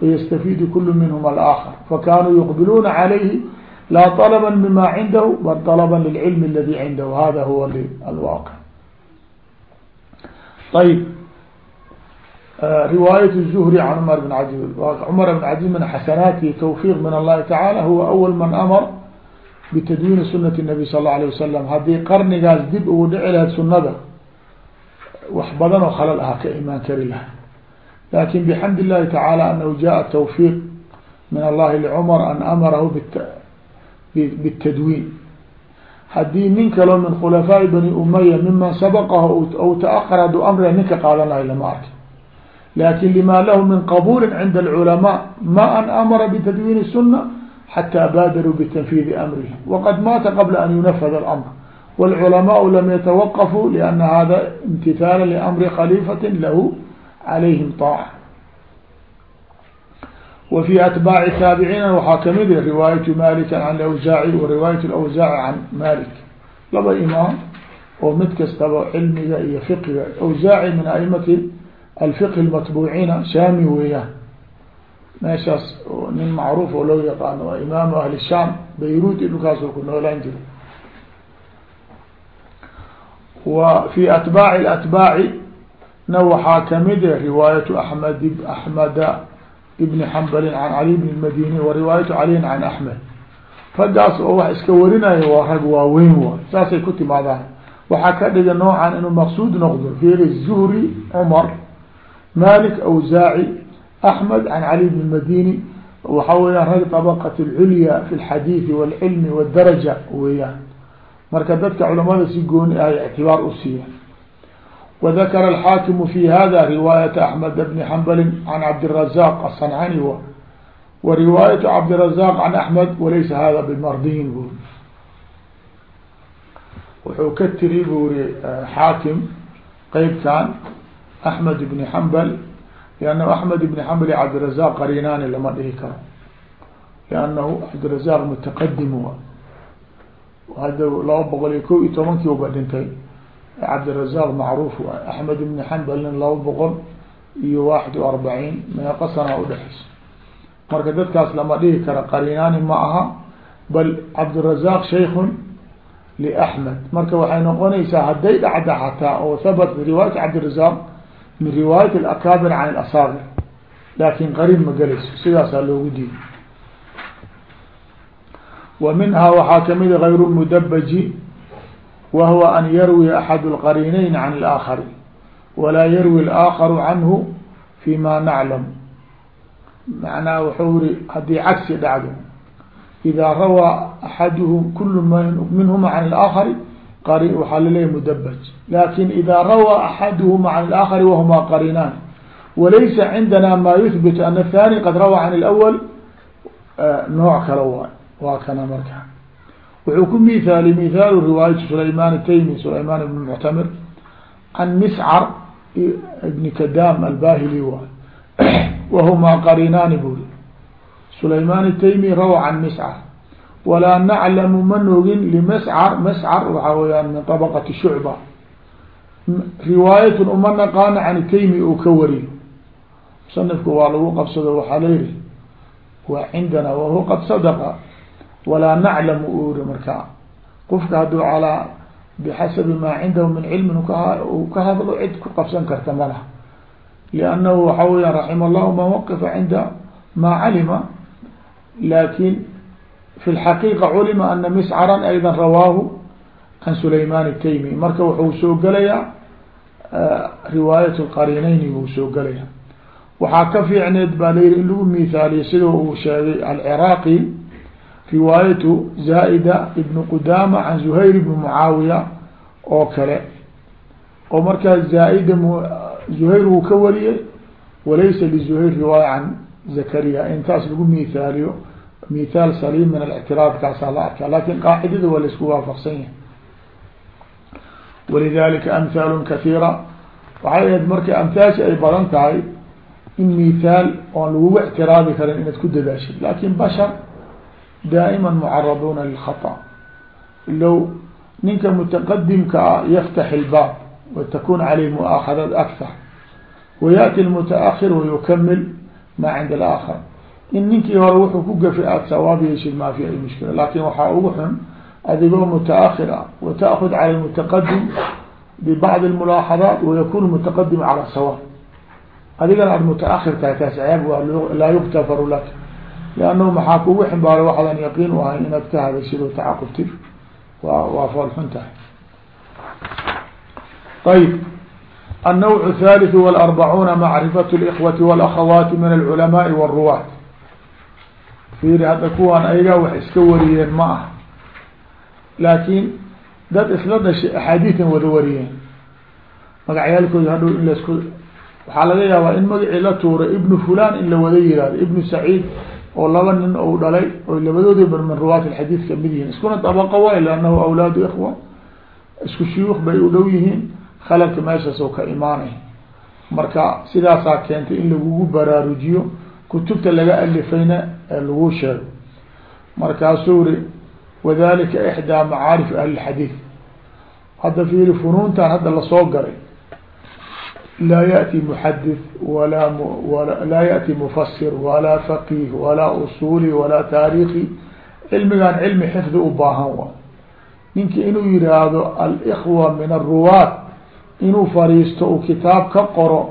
fayastafiidu kulu minhum alaakhar fakanuu yuqbiluuna calayhi laa طلبا bma cindahu bal طلبا lilcilm اladي cindahu hada huwa alwaqع ayb riwaayة الزهري عن cmر بن عaزيز cmر بن عaزيز min xasanaatihi twفiq min الlahi taعalى huwa أول man amr bitadwiini sunati النabi sal الlه عليه wasalam haddii qarnigaas dib ugu dhici lahayd sunada wax badan oo khalal aha ka imaan kari laha lakin bxamd الlahi taعalى anahu jaءa twfiq min allahi lcmr an amarahu bالtadwiin haddii nin kaloo min khulafaaءi bani umaya miman sabqahu aw taأkar hadduu amriga ninka qaadan lahay lama arki lakin lima lahu min qabuli cinda اlculamaa ma an amara bitadwiin الsuna xatى baadaruu btanfidi amrihi waqad maata qabla an yunafad اlamr wاlculamaء lam yatawaqafuu lana hada imtithaala lamri khaliifati lahu calayhim طaaca fi atbaaci taabiciina waxaa ka mid malik can awsaaci wa riwaayat awsaaci can malik laba imaam oo mid kastaba cilmiga iyo fiqiga awsaaci min aimati alfiqhi lmatbuuciina shaami weeyaan. Meeshaas nin macruuf oo loo yaqaano imaamu ahli shaam bayruut i dhulkaasoo ku noolaan jira wa fi atbaaci atbaaci na waxaa ka mid ah riwaayatu amed axmeda ibni xambali can cali bn madini wa riwaayatu caliyin can axmed raggaas oo wax iska warinaya waa rag waaweyn waay saasay ku timaadaan waxaa ka dhiga noocan inuu maqsuud noqdo fiiri zuhri cumar malik awsaaci axmed can cali bn madini waxa weyaan rag طabaqat اlculya fi اlxadiidi wاlcilmi wاdaraja weeyaan marka dadka culamada si gooni ahay ictibaar u siiya وذkر الحاkم في hda رواaية أحمد بن حنبل عن عبدالرزاق الصنعاني ورواaية عبدالرزاق عن أحمد walaysa hda بmrضin bu wuxuu ka tiri bu ri xاakم qeybkan أحمد بن حنبل لأنه أحمد بن حنبل iyo عبدالرزاق qarinaani lama dhihi karo لأنه عبدالرزاق متqdim hada laba boqol iyo ko iyo tobankii uba dhintay cabdirazaq macruuf waay axmed ibni xambalin laba boqol iyo waaxid iyo arbaciin meeqa sana udhexeyso marka dadkaas lama dhihi kara qarinaani ma aha bal cabdirazaq shaykun liaxmed marka waxay noqonaysaa hadday dhacda xataa oo habat riwaayat cabdirazaq min riwaayat alakaabir can ilasaagir laakin qariin ma gelayso sidaasaa loogu diiday wa minhaa waxaa kamida gayr mudabaji whw an yarwi axad اlqarinayn can اlآakari walaa yarwi اlآakaru canhu fi ma naclam macnaha wuxuu iri haddii cagsi dhacdo idaa rawaa axaduhum kul minhuma can اlآakari waxaa laleeyahy mudabaj lakin idaa rawaa axaduhuma can اlآakari wahmaa qarinaan walaysa cindana ma yuhbit an athani qad rawaa can اlأwl nooc kale waay waa kana marka wuxuu ku mihaali mihaalu riwaayati sulayman ataymi sulayman ibn muctamir can miscar ibni kadam albahili waay wahumaa qarinaani buri sulayman ataymi rawa can miscar walaa naclamu ma nogin limascar mascar waxaa weyaan min طabaqati shucba riwaayatun uma naqaana can taymi uu ka wariyo. Musanifku waa lagu qabsado waxaa layihi wa cindana wahuwa qad sadaqa walaa naclamu u iri markaa qofka hadduu calaa bixasabi maa cindahu min cilmin uu ka hadlo cid ku qabsan karta ma laha liannahu waxa weya raxima allahu man waqifa cinda maa calima laakiin fi lxaqiiqa culima ana miscaran ayda rawaahu can sulayman الtaymi marka wuxuu soo gelayaa riwaayat lqarinayni buu soo gelaya waxaa ka fiicneed baa layihi in lagu mithaaliyo sida uu sheegay alciraaqi riwaayatu zaaida ibn qudama can zuhayr ibn mucaawiya oo kale. oo markaa zaaida zuhayr wuu ka wariyey walaysa lizuhayr riwaaya can zakariya. Intaas lagu mithaaliyo mithaal saliim min alictiraad kaasaa la arkaa. Lakin qaacidada waa la isku waafaqsan yahay. Walidalika amhaalu katiira waxay ahayd marka amhaashi ay badan tahay in mithaal oon lagugu ictiraabi karin inaad ku dadaashid. Lakin bashar daaئma mcaraduuna lilkhaطأ low ninka mutaqadimka ah yaftax اlbaab watakun caleyh muaakadaat akthar wayaأti اlmutaأkhir wayukamil ma cinda اlآakar in ninkii hore wuxuu ku gafi aada sawaab yeeshid maa fi ay mushkila laakin waxaa ugu xun adigoo mutaahir ah wata'kud cala mutaqadim bibacdi lmulaaxadaat wayakunu mutaqadim cala sawaab adigana aada mutaahir tahay taas ceeb waa laa yuktafaru laka liannahu maxaa kugu ximbaara waxdan yaqiin u ahay inaad ka hadashid oo tacaqubtid waa waa foolxun tahay ayb النوع الثالث والأربعون معرفة الإخوة والأخوات من العلماء والرواة fiiri hadda kuwaan ayagaa wax iska wariyeen ma ah laakiin dad isla dhashay axaadiitan wada wariyeen magacyaalkooda hadhow in lasku waxaa laga yaabaa in magacii la tuura ibnu fulan in la wada yihahdo ibnu saciid oo laba nin ou dhalay oy labadoodiba min ruwaat alxadiid ka mid yihiin. Iskuna dabaqo waay lannahu awlaadu ikhwa isku shuyuukh bay u dhow yihiin khalalka meeshaas oo ka imaanay. Marka sidaasaa keentay in lagugu baraarujiyo kutubta laga alifayna ee lagu sheego. Markaasuu ri wadalika ixdaa macaarif ahli lxadiid hadda fiiri funuuntan hadda la soo galay laa yأti muxadith walaa laa yأti mufasir walaa faqih walaa usuli walaa taarikhi cilmigan cilmi xifdi u baahan wa ninki inuu yihaahdo alkwa min aruwaat inuu fariisto uu kitaab ka qoro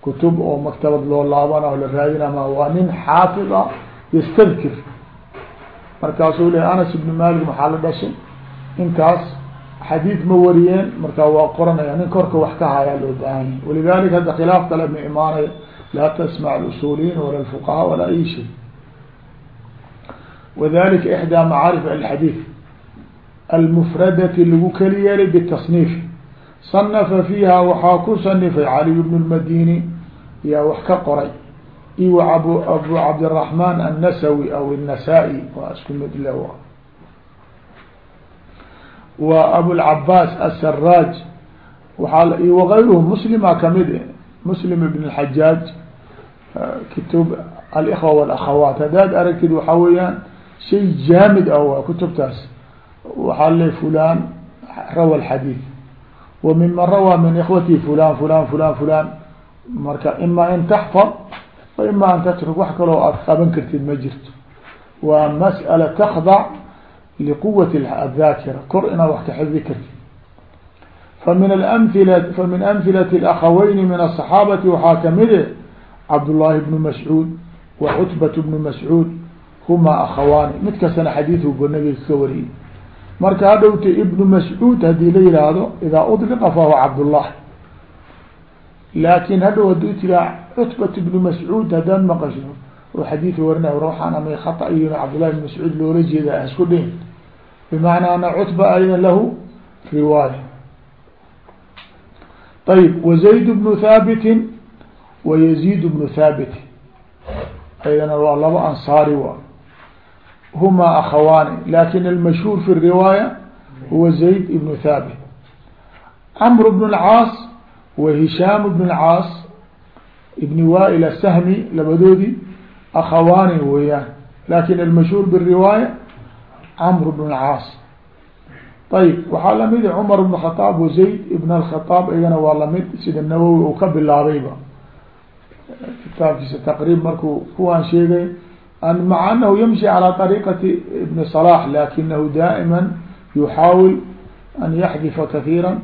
kutub oo maktabad loo laabana o la raadinama waa nin xaafid ah yastadkir markaasuu le anas ibn malik maxaa la intaas xadiid ma wariyeen marka waa qoranaya nin korka wax ka hayaa loo baahanya walidalika hadda khilaaf kale ma imaanayo laa tasmac usuuliyiin wala lfuqahaa walaa ay shay. Wadalika ixdaa macaarif alxadiid almufradati lagu keli yeelay bitasniif sanafa fiiha waxaa ku sanifay caliy bnu lmadini yaa wax ka qoray. Iyo abu cabdiraxman annasawi aw annasaa-i waa isku mid le waa abulcabaas asaraaj waaa iyo waqayruhu muslima ka mid eh. muslim ibn اxajaaj kitub alkwa walakhawaat haddaad aragtid waxaa weeyaan shay jaamid ah waa kutubtaas. Waxaa le fulan rawa alxadiid wa minman rawaa min ikhwatihi fulan fulan fulan fulan marka ima an taxfad wa ima an tatruk. Wax kaloo aad qaban kartid ma jirto. Waa mas'ala takdac liquwat الذakira kor inaad wax ka xifdi kartid famin amila famin amhilaة اأkhaweyni min الصaxaabati waxaa kamide cabdالlahi bn mascuud wa cutbaة bn mascuud huma akhawaani mid kastana xadiidku nabiga ka wariyey marka hadhowta ibnu mascuud hadii la yihaahdo idaa udliqa fahuwa cabdullah laakin hadhow haduu tiraa cutbat ibnu mascuud haddaad maqasho xadiidka warina ruuxaan ama khata iyo cabdillahi bn mascuud loola jeeda hasku dhihin. Bimacnaa ana cutba ayna lahu riwaaya. Ayb wazayd bnu thaabitin wa yaziid bnu thaabit aydana waa laba ansaari wa huma akhawaani laakiin almashhuur fi riwaaya huwa zayd ibnu thaabit camr bn اlcaas wa hishaam bn اlcaas ibni wail sahmi labadoodii akhawaani weeyaan lakin almashhuur bالriwaayة cmr bn اlcaas ayb waxaa lamid cmar bn khطaab wa zayd ibn اlkhطaab iyagana waa lamid sida nawowi uu ka bilaabayba kitaabkiisa taqriib markuu kuwaan sheegay mع أنه يمشي على طريقة بن صلاح لكنه دائما يحاول أن يحذف كثيرا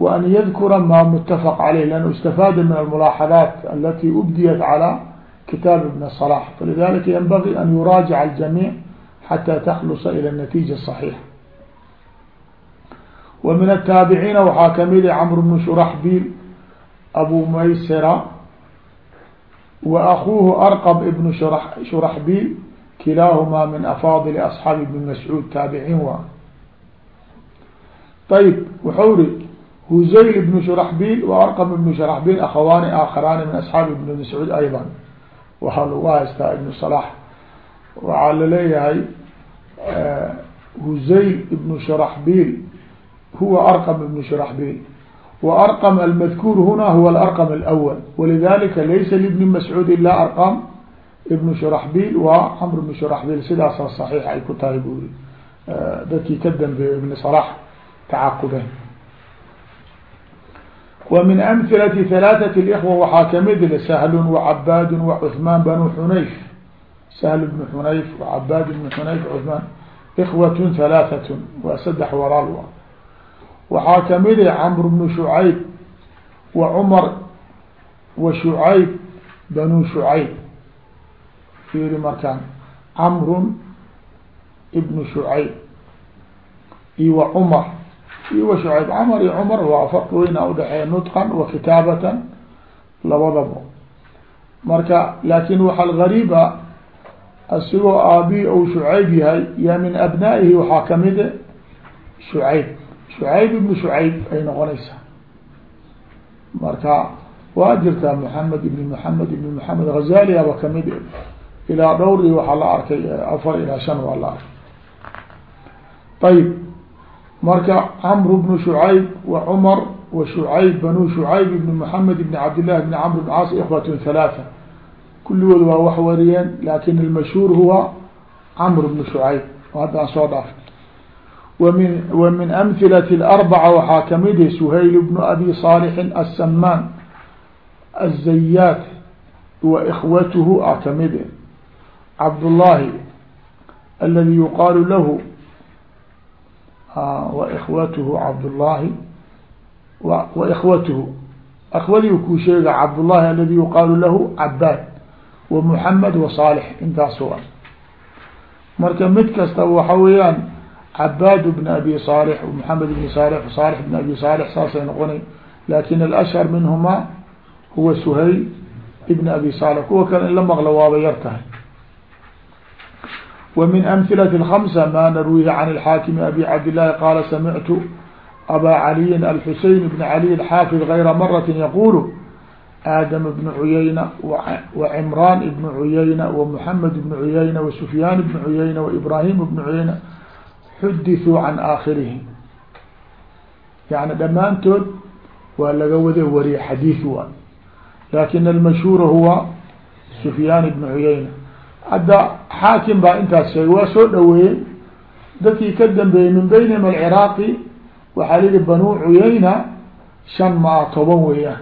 وأن يذكر ما متفق عليه لأنه استفاد من الملاحظات التي أبديت على كتاب ابن صلاح فلذلك ينبغي أن يراجع الجميع حتى تخلص إلى النتيجة الصحيحة ومن التابعين waxaa kamid cمر بن شرحبيل أبو ميسرة وأخوه أرقب بن شرحبيل كلاahma min أفاضل أصحاaب بن مسعوud taaبعين wa طيب wxuu ri huzayl بن شرحبيل وأرقب بن شرحبيل أخوانi آkخراni min أصحاaب بن مسعوud أيضا waxaa lagu haystaa ibnu salax waxaa la leeyahay eh, huzayl ibnu sharaxbiil huwa arqam ibnu sharaxbiil wa arqam almadkuur huna huwa alarqam alawal walidalika laysa libni mascuud ila arqam ibnu sharaxbiil waa camr ibnu sharaxbiil sidaasaa saxiix ay ku tahay buri eh, dadkii ka dambeeyay ibnu salax tacaqubeen. ومن أمثلة ثلاثة الإخوة waxaa kamid سهل وعباd وعثمان بن حنayf sahl bnu xunayf cabaad bnu xunayf cuثmaan ikhwatun halaahatun waa saddex walaal waxaa kamid a camr bnu shucayb wa cumar wa shucayb banu shucayb fiiri markaan camrun ibnu shucayb iyo wa cumar iyo wa shucayb camar iyo cumar waa farq weyna udhexeeya nutqan wa kitaabatan labadaba marka laakin waxa lgariib a asigoo aabihi ou shucayb yahay yaa min abnaa'ihi waxaa kamida shucayb shucayb ibnu shucayb ay noqonaysaa. Marka waa jirtaa moxamed ibn moxamed ibn moxamed hazali aba ka mid ilaa dhowr iyo waxaa la arkay afar ilaa shan waa la arkay. Ayib marka camr bnu shucayb wa cumar wa shucayb banu shucayb ibn moxamed ibn cabdillahi bn camr bn caas ikhwatun halaatha kulligood waa wax wariyeen lakin almashhuur huwa camr bnu shucayb haddaan soo dhaafay wmin w min amhilat اlarbaca waxaa kamid suhayl bnu abi صaalixin aلsamaan الzayaat wa ikhwatuhu a kamid cabdullahi aladi yuqaalu lahu wakhwatuhu cabdullaahi wakhwatuhu akhwadii kuu sheega cabdullahi aladi yuqaalu lahu cabaad wa muxamed wa saalix intaasoo ah marka mid kasta waxa weeyaan cabaad bn abi saalix muxamed bni saalix saalix bn abi saalix saasay noqonay laakiin alashhar minhuma huwa suhayl ibn abi saalix kuwa kale in la maqlo waaba yar tahay w min أmhilaة الخمسة ma narwihi can الxاakم abi cabdالlahi qala samictu abا عaliyi الxuseyn bn عalي الxاafظ غayra maraة yaqul aadم bn cuyayna وcmraan bn cuyayna ومحamed bn cuyayna وسfyaan bn cuyayna وإbrahim bn cuyayna xudithuu can aakhirihi yani dhammaantood waa laga wada wariye xadiid waa lakin almashhuura huwa sufyaan ibnu cuyayna hadda xaakim baa intaas sheegay waa soo dhaweeyey dadkii ka dambeeyey min baynihim alciraaqi waxaa la yihi banuu cuyayna shan maa toban weeyaan.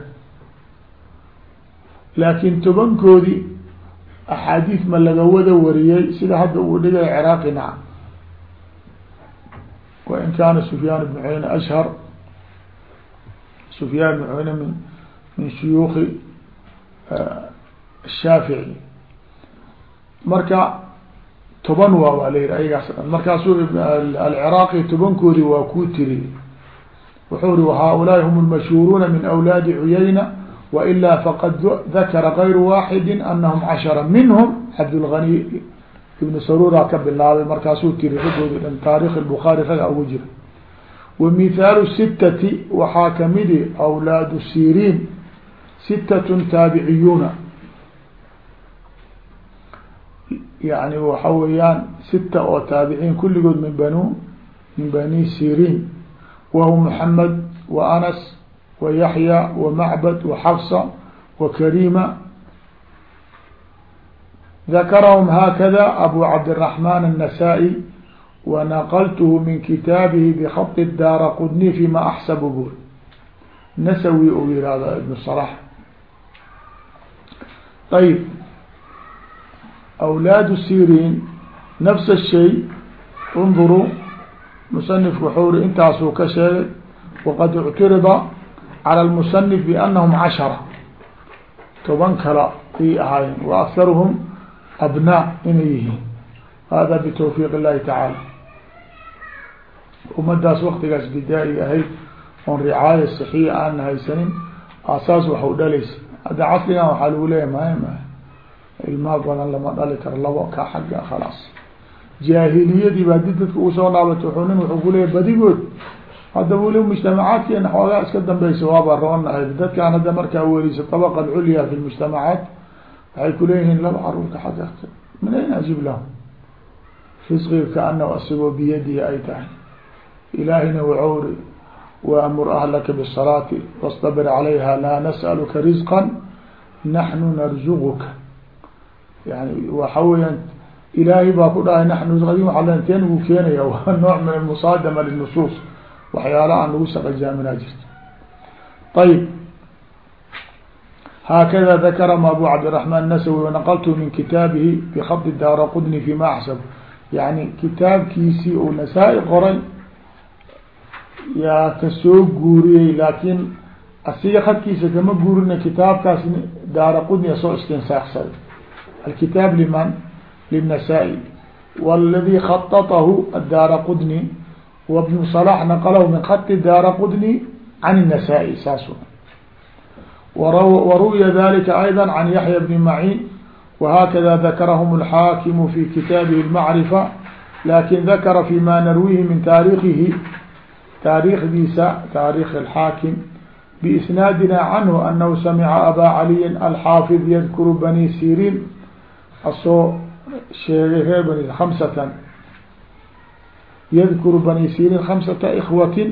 Laakin tobankoodii axaadiis ma laga wada wariyey sida hadda uu dhigay ciraaqi nacam wain kaana sufyaan bn cuyayna ashhar sufyaan bn cuyayna min min shuyuuki shaafici marka toban waa waa la yihi ayagaas markaasuu alciraaqi tobankoodii waa kuu tiri. Wuxuu ri whaulaai hm lmashhuuruuna min awlaadi cuyayna wailaa faqad dakara gayru waaxidi anahum cashara minhm cabdlgani ibn sarura ka bilaabay markaasuu tiri ragoodi dhan taarikh bukhaari raga ugu jira. Wa mithaalu sitati waxaa kamidi awlaadu siriin sitatun taabiciyuuna yani waxa weeyaan sita oo taabiciin kulligood min banu min bani sirin wa hu moxamed wa anas wa yaxya wa macbad wa xafsa wa karima dakarahum haakada abu cabdiraxman annasaa-i wa naqaltuhu min kitaabihi bikhaطi daara qudni fima axsabu bur nasawi u yihahda ibn salax. Ayb أwلاad السيrين نفس الشhيء انظروا مصنفk wxuu ri intaasuu ka sheegay وqad اعتirضa عlى المصنف بأنهم cشhرة toban kala ay ahaayeen وأkثrهم abnaa inay yihiin hada bitawfiiq illahi tacaala ummadaas waktigaas bidaa-iga ahayd oon ricaaya saxiixa aana haysanin asaas wax u dhalaysa hadda casrigan waxaa lagu leeyahy maya maya ilmaa badan lama dhali karo labo ka xagga khalaas. Jaahiliyadii ba haddii dadka uu soo dhaabato wuxuu nin wuxuu kuleeyahy badigood hadda weli mujtamacaadkeena xoogaa iska dambeysa waaba roonahay dadkaan hadda markaa weriso tabaqa alculya fi lmujtamacaat waxay kuleeyihiin laba caruurka xagga. Min ayn ajib lahum risqiga kaanahu asigoo biyadihi ay tahay. Ilaahina wuxuu ri waamur ahlaka bisalaati wastabir calayha laa nas'aluka risqan naxnu narzuquka yani waxa weeyaan ilaahay baa ku dhahay naxnu adi waa ntee nagu keenaya waa nooc min almusaadama linusuus waxyaala aan lagu saqajaaminaa jirto. Ayib haakada dakarahum abu cabdiraحman nasawi wanaqaltu min kitaabihi bkhabdi daara qudni fima axsab yani kitaabkiisii uu nasaa-i qoray yaa ka soo guuriyey laakiin asiga khadkiisa kama guurina kitaabkaas daara soo istinsaaqsaday alkitaab liman lلنasaaئي wاladي khaططhu الdaara qudni وبن صلاح نqlh min خط daara qudni عن النasائي saas وruوya ذلika أيضا عن يحyى بن معين وhkذا ذkrhm الحاkم في kitاabه المعرفة lakin ذakra فيma narwihi min taarikihi taarikhdiisa taarikh الحاakم بإsناadina عnه أنhu samca abا عalي الحاaفظ ydkr bني sيrيn asoo sheegay reer bani hamsatan yadkuru bani siriin hamsata ikhwatin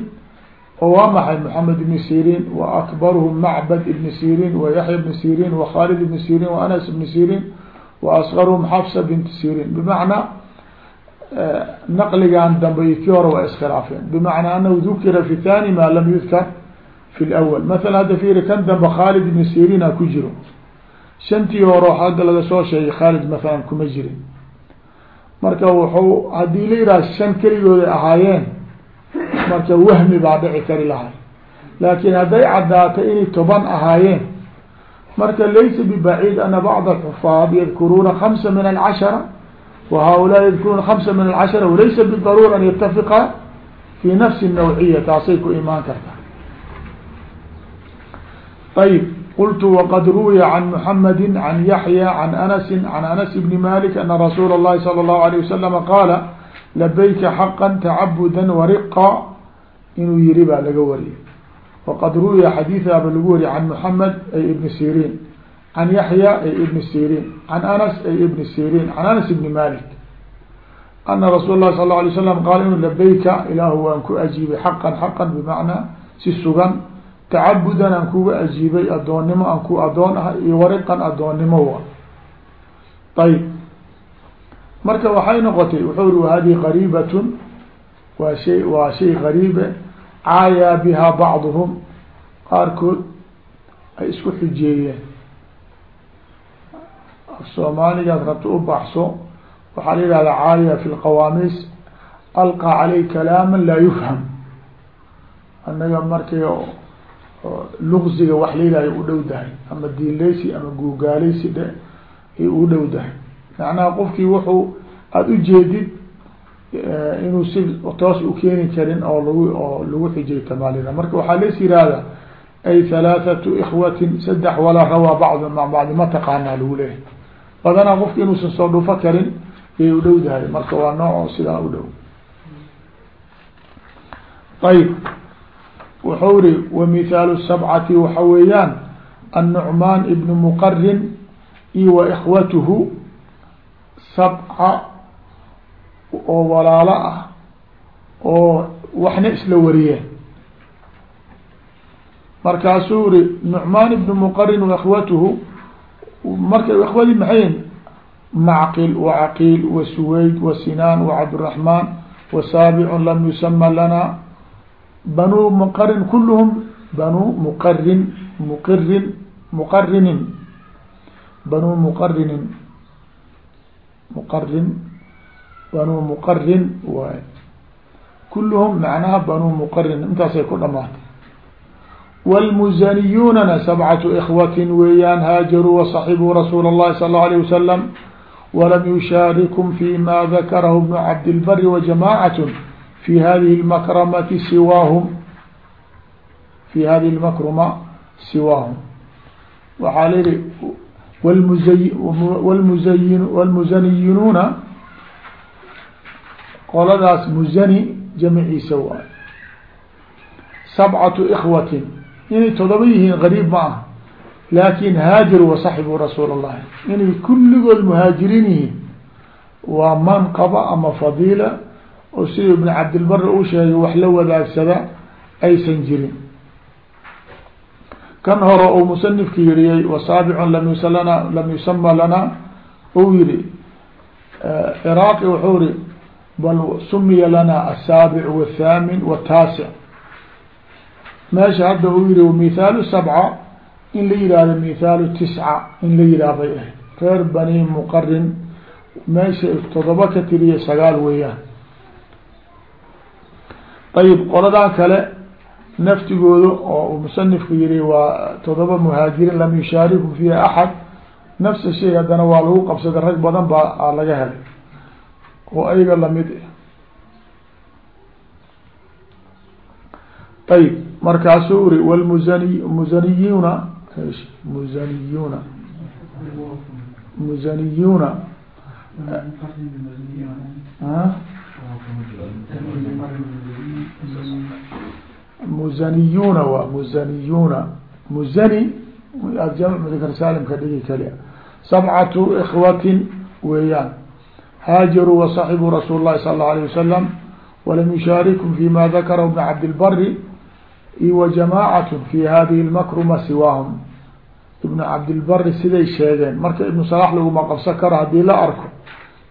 oo waa maxay moxamed ibn siriin wa akbaruhum macbad ibn siriin wa yaxya ibn siriin wa khaalid ibn siriin wa anas ibn siriin wa asqaruhum xafsa bint siriin bimacnaa eh, naqligan dambe iyo kii hore waa iskhilaafeen. Bimacnaa anahu dukira fi thani maa lam yudkar fi lwal mathala hadda fiiri kan dambe khaalid ibn siriina ku jiro shantii hore hadda laga soo sheegay khaalid mathalan kuma jirin. Marka wuxuu haddii la yidhaha shan keligooda ahaayeen marka wahmi baa dhici kari lahay laakiin hadday caddaato inay toban ahaayeen marka laysa bibaciid ana bacda alxufaad yadkuruuna kamsa min alcashara wa haulaa yadkuruuna kamsa min alcashara walaysa bidaruura an yatafiqa fi nafsi nawciya taasay ku imaan kartaa. Ayib qلت وqd ruوya عن محمد عن يحيى عن أنس عن أنس بن مالك أن رsuuل الlahi صلى الله عليه وسلم qاaل لbyka حقا تcبدا ورقا inuu yihi baa laga wariyay وqad ruوya xadيiثaba lagu wariyay عن محمد ay بن سيrين عن يحيى ay بن سيrين عن أنس ay بن سيrين عن أنس بن مالك أنa رsuل الlahi صلى الله عليه وسلم qاal inu لbyka ilah waan ku أجيibay حقا حقا بمعنaa si sugan tacabudan aan kuga ajiibay adoonnimo aan ku adoon ah iyo wariqan adoonnimo wa ayb marka waxay noqotay wuxuu ri hadihi qariibatun waa shay waa shay qariibe caayaa bihaa bacduhum. Qaarkood ay isku xujeeyeen af soomaaligaad rabta u baxso waxaa la yihahda caaya fi lqawaamis alqa caley kalaama laa yufham. Annaga markay luqsiga wax la yihahyo u dhow dahay ama diinleysi ama guugaaleysi ay u dhow dahay. Macnaha qofkii wuxuu aada u jeedid inuu si toos u keeni karin oo lagu oo lagu xijay tamaalida marka waxaa leys yihahda ay halaathatu ikhwatin saddex wala rawaa bacdu ma bacdi ma taqaanaa lagu leeyahay. Badanaa qofki inuusan soo dhufo karin yay u dhow dahay. Marka waa nooc sidaa u dhow. Ayb wuxuu ri wamithaalu sabcati waxa weeyaan annucmaan ibnu muqarin iyo wa ikhwatuhu sabca oo walaalo ah oo waxna isla wariyeen. Markaasuu ri nucmaan ibnu muqarin wa ikhwatuhu marka ikhwadii maxayn macqil wacaqiil wa suweyd wa sinaan wa cabdiraxmaan wa saabicun lam yusama lana banuu mqarin kulhm banuu mqarin mqirin mqarinin banuu mqarinin mqarin banuu mqarin waay kulhm macnaha banuu mqarin intaasay ku dhamaatay wاlmuzaniyunana sabcatu ikhwati weeyaan haajaruu waصaxibuu rasuul الlahi sal اlه alيه wasalam walam yushaarikum fi ma dakarahu bnu cabdilbari wajamacat في hadihi الmkrmة siwaahم في hadihi الmakruma siwaahم waxaa la yihi wlmuزy wlmuzaniyinuuna qoladaas muzani jamciisa waay sabcaةu ikhwati inay todoba yihiin gariib ma ah laakin haajaruu wasaxibuu rasuul الlahi inay kulligood muhaajiriin yihiin waa manqaba ama fadiila oo sida ibn cabdilbari uu sheegay wax la wadaagsada aysan jirin. Kan hore uu musanifka yiriyey wasaabicun lam yusa lana lam yusama lana uu yihi ciraaqi wuxuu ri bal sumiya lana asaabic wathaamin wataasic meesha hadda uu yihi mithaalu sabca in la yihahdo mithaalu tisca in la yihah bay ahayd. Reer bani muqarin meesha todoba ka tiriya sagaal weeyaan ayib qoladan kale naftigooda oo musanifku yihi waa todoba muhaajiriin lam yushaariku fiiha axad nafsa shay haddana waa lagu qabsaday rag badan baa laga helay oo ayaga la mid ayib markaasuu uri wlmuzani muzaniyuuna muzaniyuuna muzaniyuuna muzaniyuuna waa muzaniyuuna muzani jamc saalimka dhigi kali sabcatu ikwatin weeyaan. Haajaruu wasaxibuu rasuul lahi sala allau alayh wasalam walam yushaarikum fima dakarahu ibn cabdilbari wa jamacat fi hadihi lmakruma siwaahum ibnu cabdilbari siday sheegeen. Marka ibnu salax laguma qabsan karo haddii la arko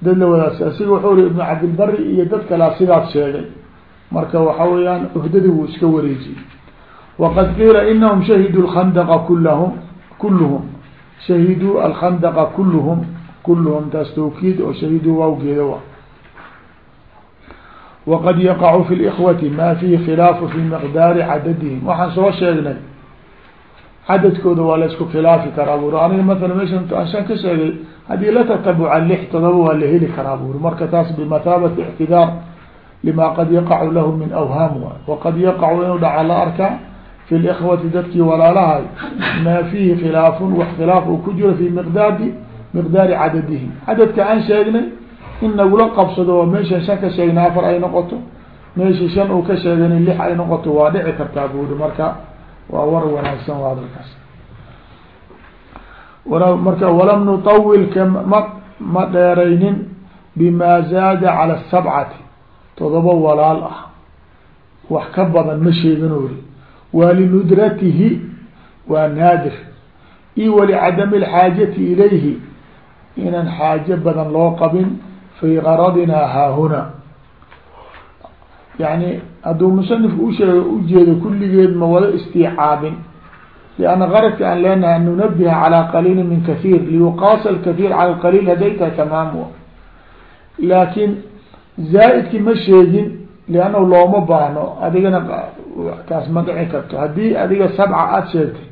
dad la wadaas asiga wuxuu ri ibnu cabdilbari iyo dad kalea sidaas sheegay. Marka waxa weeyaan uhdadii wuu iska wareejiyey. Waqad qiila inahum shahiduu lkhandaqa kulahum kulluhum. Shahiduu alkhandaqa kulluhum kulluhum. Taas tawkiid oo shahiduu waawgeeda wa waqad yaqacu fi likhwati ma fihi khilaafu fi miqdaari cadadihim. Waxaan soo sheegnay cadadkooda waa la isku khilaafi karaa buri aniga maala meesha anshaan ka sheegay haddii la tatabuca lix todoba waa la heli karaa buri marka taas bimathaabati ictidaar lima qad yaqacu lahu min awhaam waay waqad yaqacu inuu dhaca la arkaa fi likhwati dadkii walaalahay maa fiihi khilaafun wax khilaaf uu ku jiro fi miqdaadi miqdaari cadadihim cadadka aan sheegnay in nagula qabsado oo meeshan shan ka sheegnay afar ay noqoto. Meesha shan uu ka sheegana lix ay noqoto waa dhici kartaa buri marka waa war wanaagsan hadalkaas. Marka walam nutawil kma ma dheeraynin bima zaada cala sabcati. Todoba walaal ah. Wax ka badan ma sheegin ori waa linudratihi waa naadir. Io walicadami alxaajati ilayhi. Inaan xaajo badan loo qabin fii qaradina haahuna yani hadduu musanifku usheeg ujeedo kulligeed ma wada istiicaabin lianna qaradka aan leenahay an nunabiha calaa qaliili min kahiir liyuqaasa alkahiir cala alqaliil hadayta tamaam laakiin zaa-idki ma sheegin liannahu looma baahno adigana taas ma dhici karto haddii adiga sabca aada sheegtay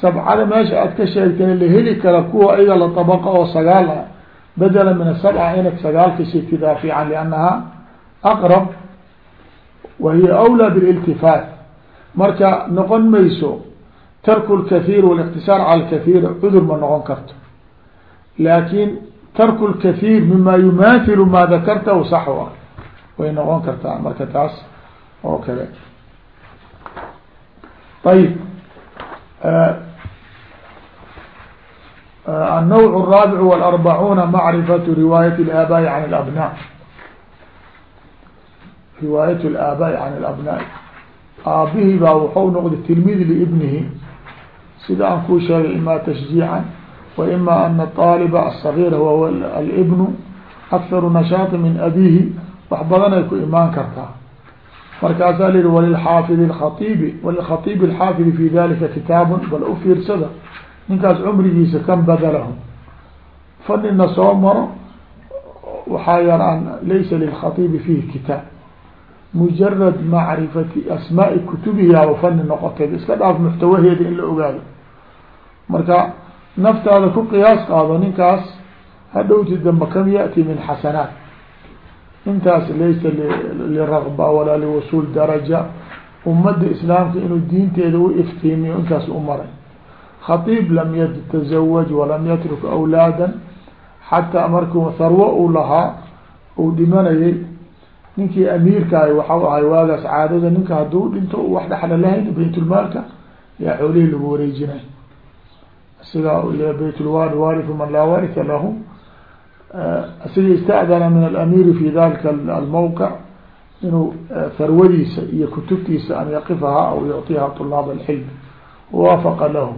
sabcada meesha aad ka sheegtayna la heli kara kuwa ayaga la tabaqa oo sagaal ah badela min asabca inaad sagaalka fiican liannaha aqrab wa hiya awlaa bililtifaat marka noqon mayso tarku lkahiir waliktisaar cala lkahiir cudur ma noqon karto laakin tarku lkahiir mima yumaathilu maa dakartahu saxwa way noqon kartaa marka taas oo kale ayib النوع الرابع والأربعون معرفة رواية الآباء عن الأبناء riwaayat اlaabaai can alabnaa'i. Aabihii baa wuxuu noqday tilmiid liibnihi. Sida aan kuu sheegay imaa tashjiican wa ima ana aaliba asagiira wahuwa alibnu akharu nashaati min abiihi. Wax badanay ku imaan kartaa. Markaasaa la yihi walilxaafidi khaiibi walilkhaiibi alxaafidi fi dalika kitaabun bal u fiirsada. Ninkaas cumrigiisa kan badalahu fadhina soo maro waxaa yaraan laysa lilkhaiibi fiihi kitaab mujarad macrifati asmaai kutubihiaba fani noqotay iska dhaaf muxtawaheeda in la ogaado. Marka naftaada ku qiyaas qaado ninkaas hadhowti dambe kam yaأti min xasanaat. Intaas laysa liragba walaa liwusuul daraja. Ummadda islaamka inuu diinteeda u iftiimiyo intaas u maray. Khatiib lam yatazawaj walam yatruk awlaada xataa markuu harwo uu lahaa uu dhimanayay ninkii amiirkaah waxau ahay waagaas caadada ninka hadduu dhinto wax dhexla lahayn baytulmaalka yaa xoolihii lagu wareejinay. Siga baytulwaari waariu man laa warita lahu. Asiga ista'dana min alamiiri fi dalika almawqic inuu harwadiisa iyo kutubtiisa an yaqifaha aw yucطiha طulaab alxilm waafaqa lahu.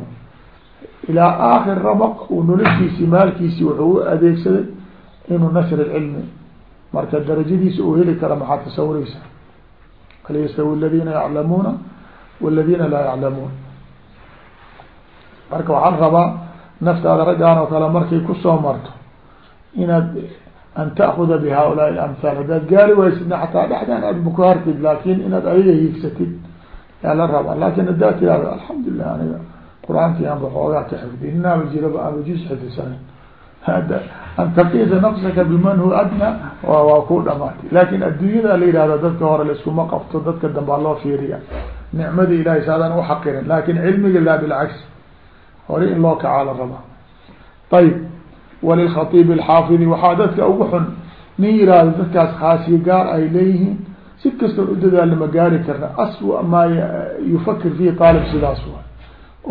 Ilaa aakir ramaq uu noloshiisi maalkiisi wuxuu u adeegsaday inuu nashr cilmi marka darajadiisa uu heli kara maxaad tasawureysa hal yastawi اladina yaclamuuna wاladina laa yaclamuun. Marka waxaan rabaa naftaada raggaan oo kale markay ku soo marto inaad an ta'kuda bi haaulaai haddaad gaari waysidna xataa dhexdaan aad ku hartid laakin inaad ayaga hiigsatid yaa la rabaa. Laakin haddaad tirahdo alxamdulilah aniga qur'aankii aanba xoogaa ka xifdi inaaba jiraba aanba juz xifdisanin. hada an taqiisa nafsaka biman hu adna waa ku dhamaatay laakin adduunyada la yihahda dadka hore laiskuma qabto dadka dambaa loo fiiriya nicmadii ilahay saadaan uxaqirin laakin cilmiga laa bilcagsi hore in loo kacaa la rabaa ayb walilkhaiib alxaafidi waxaa dadka ugu xun nin yihahdo dadkaas khaasiye gaar ay leeyihiin si kastoon u dadaalna ma gaari karna aswa maa yufakir fihi aalib sidaas waay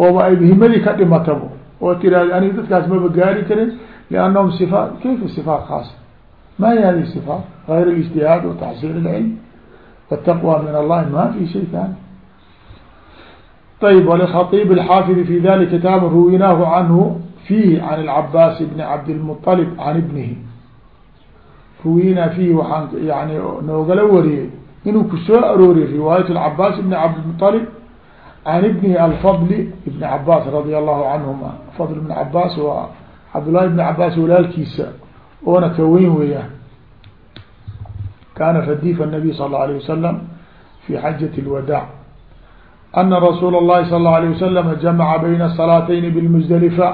ooba ay himadii ka dhimatabo oo tirahda aniga dadkaas maba gaari karin liannahum sifaat kayfa sifaat khaasa ma hi hadi sifaat gayr اlijtihaad wa taxsiil اlcilm wالtaqwى min allahi ma fi shay tani ayb wlkhaiib alxaafidi fi dali kitaab ruwinaahu canhu fiihi can اlcabaas bni cabdilmuطalib can ibnihi ruwinaa fiihi waxaan yani noogala wariyey inuu ku soo arooriy riwaayat اcabaas bni cabdilmuطalib can ibnihi alfadl ibni cabaas radia allahu canhuma fadl ibn cabaas waa cabdullahi ibni cabaas walaalkiisa oona ka weyn weeyaan kana radifa الnabiy sal اla alيه wasalam fi xajaة اlwadaac ana rasuula اllahi sal اla alيه wasalam jamaca bayna salaatayni bilmusdalifa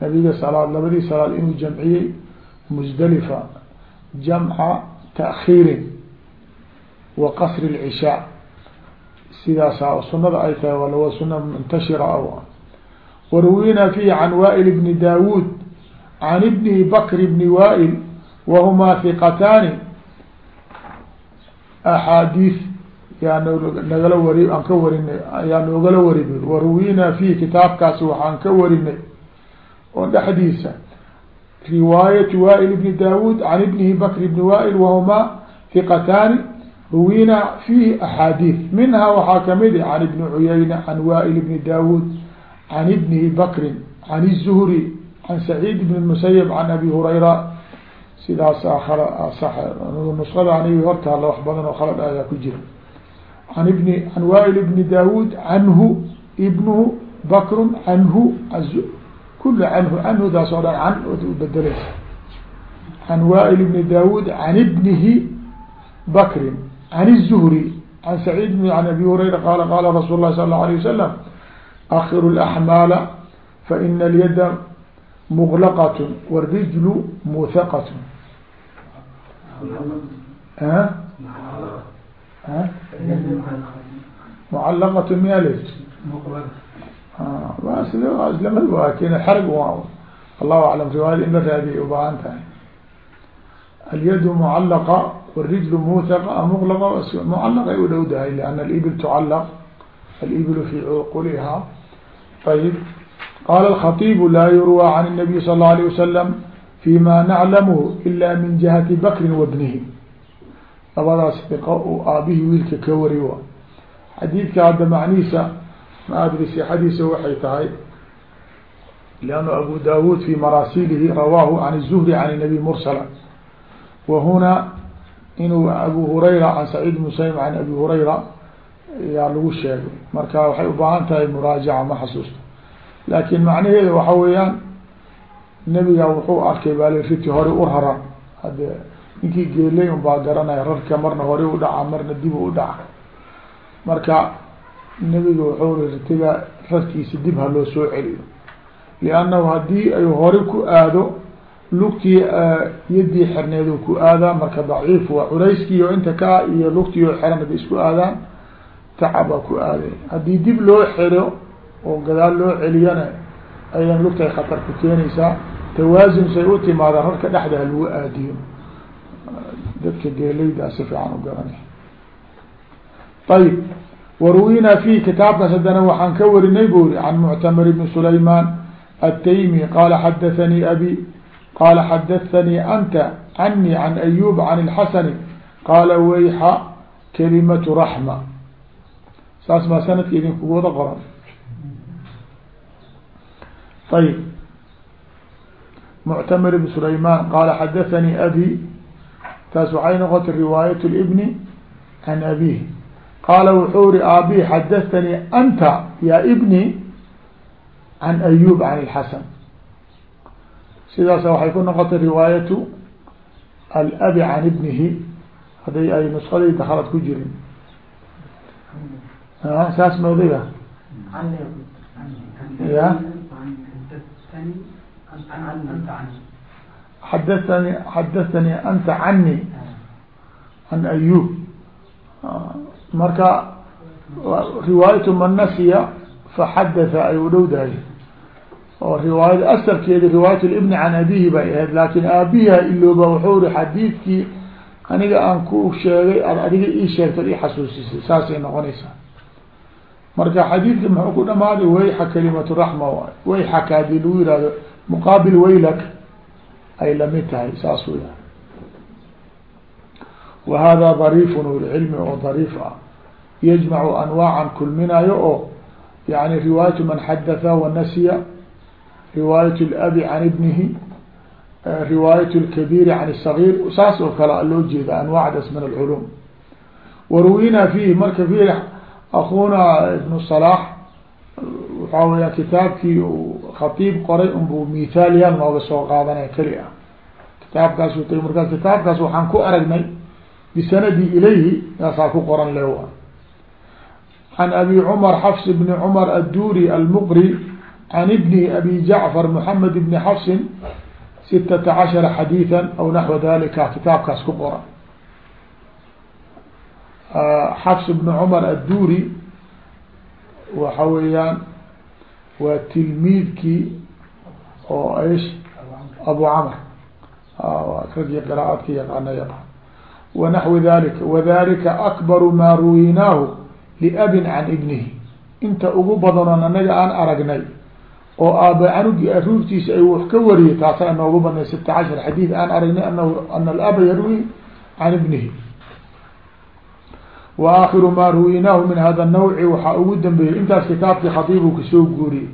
nabiga salaad labadii salaad inuu jamciyey musdalifa jamca taakhiirin wa qasri اlcishaa sidaasa sunada ay tahay waa suna muntashira aw waruwina fihi can wail bni dawuud can ibnihi bakr bni wail wahumaa hiqataani axaadiis yaa nagala wari aan ka warinay ayaa noogala wari bur waruwina fihi kitaabkaasi waxaan ka warinay oo dhexdiisa riwaayatu wail bni dawuud can ibnihi bakr bni wail wahumaa hiqataani ruwina fiihi axaadiid minhaa waxaa ka mid can ibni can ibnihi bakrin can الzuhri can saciid bn musayb can abi hurayra sidaas nusada anigi hortaala wax badan oo khalad ayaa ku jira an ibni can wail bni dawuud canhu ibnuhu bakru canhu kul canhu canhudaas oo dhan can bedelaysa can wail bni dawuud can ibnihi bakrin can الzuhri can saciid an abi hurayra qala qala rasul lah sal اlه alيه wasalam akiru اlaxmaala faina alyada muglaqat wاrijlu muthaqat mucalaqat miya l islamad waakin xarg allahu aclam riwaayada in la raadiyay ubaahan tahay alyadu mucalaqa wاrijlu muthaqa muqlaqa mucalaqay u dhow dahay lianna alibil tucalaq alibilu fi cuquliha ayib qala alkhatibu laa yurwى can الnabiy sal اlه alيه wasalam fima naclamhu ila min jihati bakrin wabnihi labadaas iqo uu aabihii wiilka ka wari wa xadiidka hadda macnihiisa ma adri sixadiisa waxay tahay liannu abu dawud fi maraasilihi rawaahu can الzuhri can الnabi mursala wa huna inuu abu hurayra can saciid musaym can abi hurayra yaa lagu sheegay marka waxay ubaahan tahay muraajaca ma xasuusto. Laakin macnaheeda waxa weeyaan nebiga wuxuu arkay baali riti hore u raran hade ninkii geelay un baa garanaya rarka marna hore u dhaca marna dib u dhaca. Marka nebiga wuxuu ri ritiga rarkiisa dib ha loo soo celiyo. Liannahu haddii ay hore ku aado lugtii yadii xirneedu ku aadaa marka daciif waa culayskiio inta ka iyo lugtiio xiran haday isku aadaan tacaba ku aaday haddii dib loo xiro oo gadaal loo celiyana aydan lugtay khatar ku keenaysaa. Tawaasun say u timaada rarka dhexda halagu aadiyo dadka geelaydaa ah si fiican u garanay ayib waruwinaa fihi kitaabkaas haddana waxaan ka warinay bu uri can muctamar bni sulayman ataymi qaala xadathanii abi qaala xadathanii anta canii can ayub can اlxasani qaala wayxa kalimatu raxma saas baa sanadka idinkugu wada qoran. Ayb muctamir bn sulayman qaala xadathanii abi. Taas waxay noqotay riwaayat libni an abih qaala wuxuu ri abi xadathanii anta ya bni an ayub an اlxasan sidaas waxay ku noqotay riwaayatu alabi can ibnihi. Hadday ay nusqadii dahalad ku jirin saas mawdiga ya xadathani xadathanii anta cani can ayub marka riwaayatu man nasiya faxadatha ay u dhowdahay oo riwaayada asalkeedi riwaayat libni can abihi bay ahayd laakin aabiha ilooba wuxuu ri xadiidkii aniga aan ku sheegay ad adiga ii sheegtad i saasay noqonaysaa marka xadiidka muxuu ku dhamaada wayxa kalimatu raxma waay. Wayxaka haddii lagu yihahdo muqaabil waylak ay la mid tahay saas u yahay wa hada dariifun uli cilmi oo dariif ah. Yajmacu anwaacan kulminayo oo yani riwaayatu man xadatha wanasiya riwaayat labi can ibnihi eh, riwaayat lkabiiri can sagiir saas oo kale loo jeeda anwaacdaas min alculum waruwinaa fiihi marka fiir akuna ibnu صalax waxaa weya kitaabkii khatiib qoray unbu mithaalyaal nooga soo qaadanaya keli ah kitaabkaas utay markaa kitaabkaas waxaan ku aragnay bisanadi ilayhi kaasaa ku qoran lewa can abi cumar xafs bni cumar adduri almuqri can ibni abi jacfar moxamed bni xafsin sitata cashara xadiiثa aw naxwa dalika kitaabkaas ku qoran xafs bni cumar adduri waxa weeyaan waa tilmiidkii oo ish abu camr ragii qiraaadka yaqaana yaqaan. Wanaxwi dalika wadalika akbaru maa ruwinaahu liabin can ibnihi. Inta ugu badanoon anaga aan aragnay oo aaba canugi aruurtiisa ay wax ka wariyay taasa inoogu badnay sita cashar xadiid aan aragnay ana alaba yarwi can ibnihi waakhiru maa ruwinaahu min hada nawci waxaa ugu dambeeyey intaas kitaabkii khatiibuu ka soo guuriyey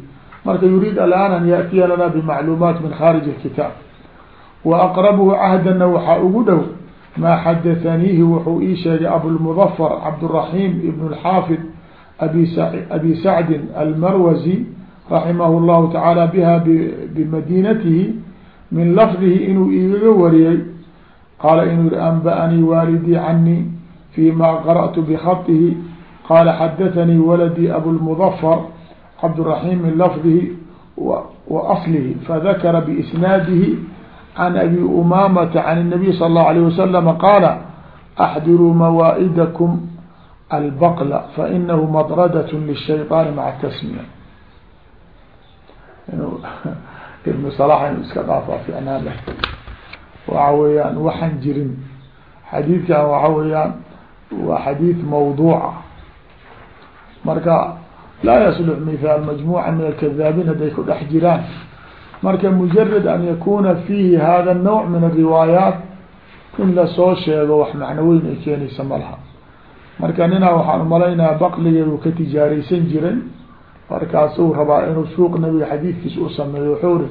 marka yuriid alaan an yaatiya lana bimacluumaat min khaarij alkitaab wa aqrabuhu cahdanna waxaa ugu dhow maa xadaaniihi wuxuu ii sheegay abulmudafar cabduraxiim ibn lxaafid abi abi sacdin almarwazi raximahu llahu tacaala biha bimadinatihi min lafdihi inuu igaga wariyey qaala inuu yihi anba'anii waalidii canii fima qarأtu bkhطihi qala xadathanii waladii abulmudafar cabdالraxim min lafdihi wa aslihi fadakara biisnaadihi can abi umamata can الnabiy sal اllahu alayه wasalam qaala axdiruu mawaa'idakum albaqla fainahu madradat lلshayطaani maca tasmiya ibnu salax inu iska dhaafaa ficnaan leh waxa weeyaan waxaan jirin xadiidkan waxa weeyaan waa xadiid mawduuca ah. marka laa yaslux mithaal majmuuca min alkadaabiin hadday ku dhex jiraan. Marka mujarad an yakuna fiihi hada nawc min ariwaayaat in la soo sheego wax macno weyn ay keenaysa malaha marka ninaa waxaan umalaynaa baqligeedu ka tijaaraysan jiray. Markaasuu rabaa inuu suuq nabiga xadiidkiis u sameeyo. Wuxuu ri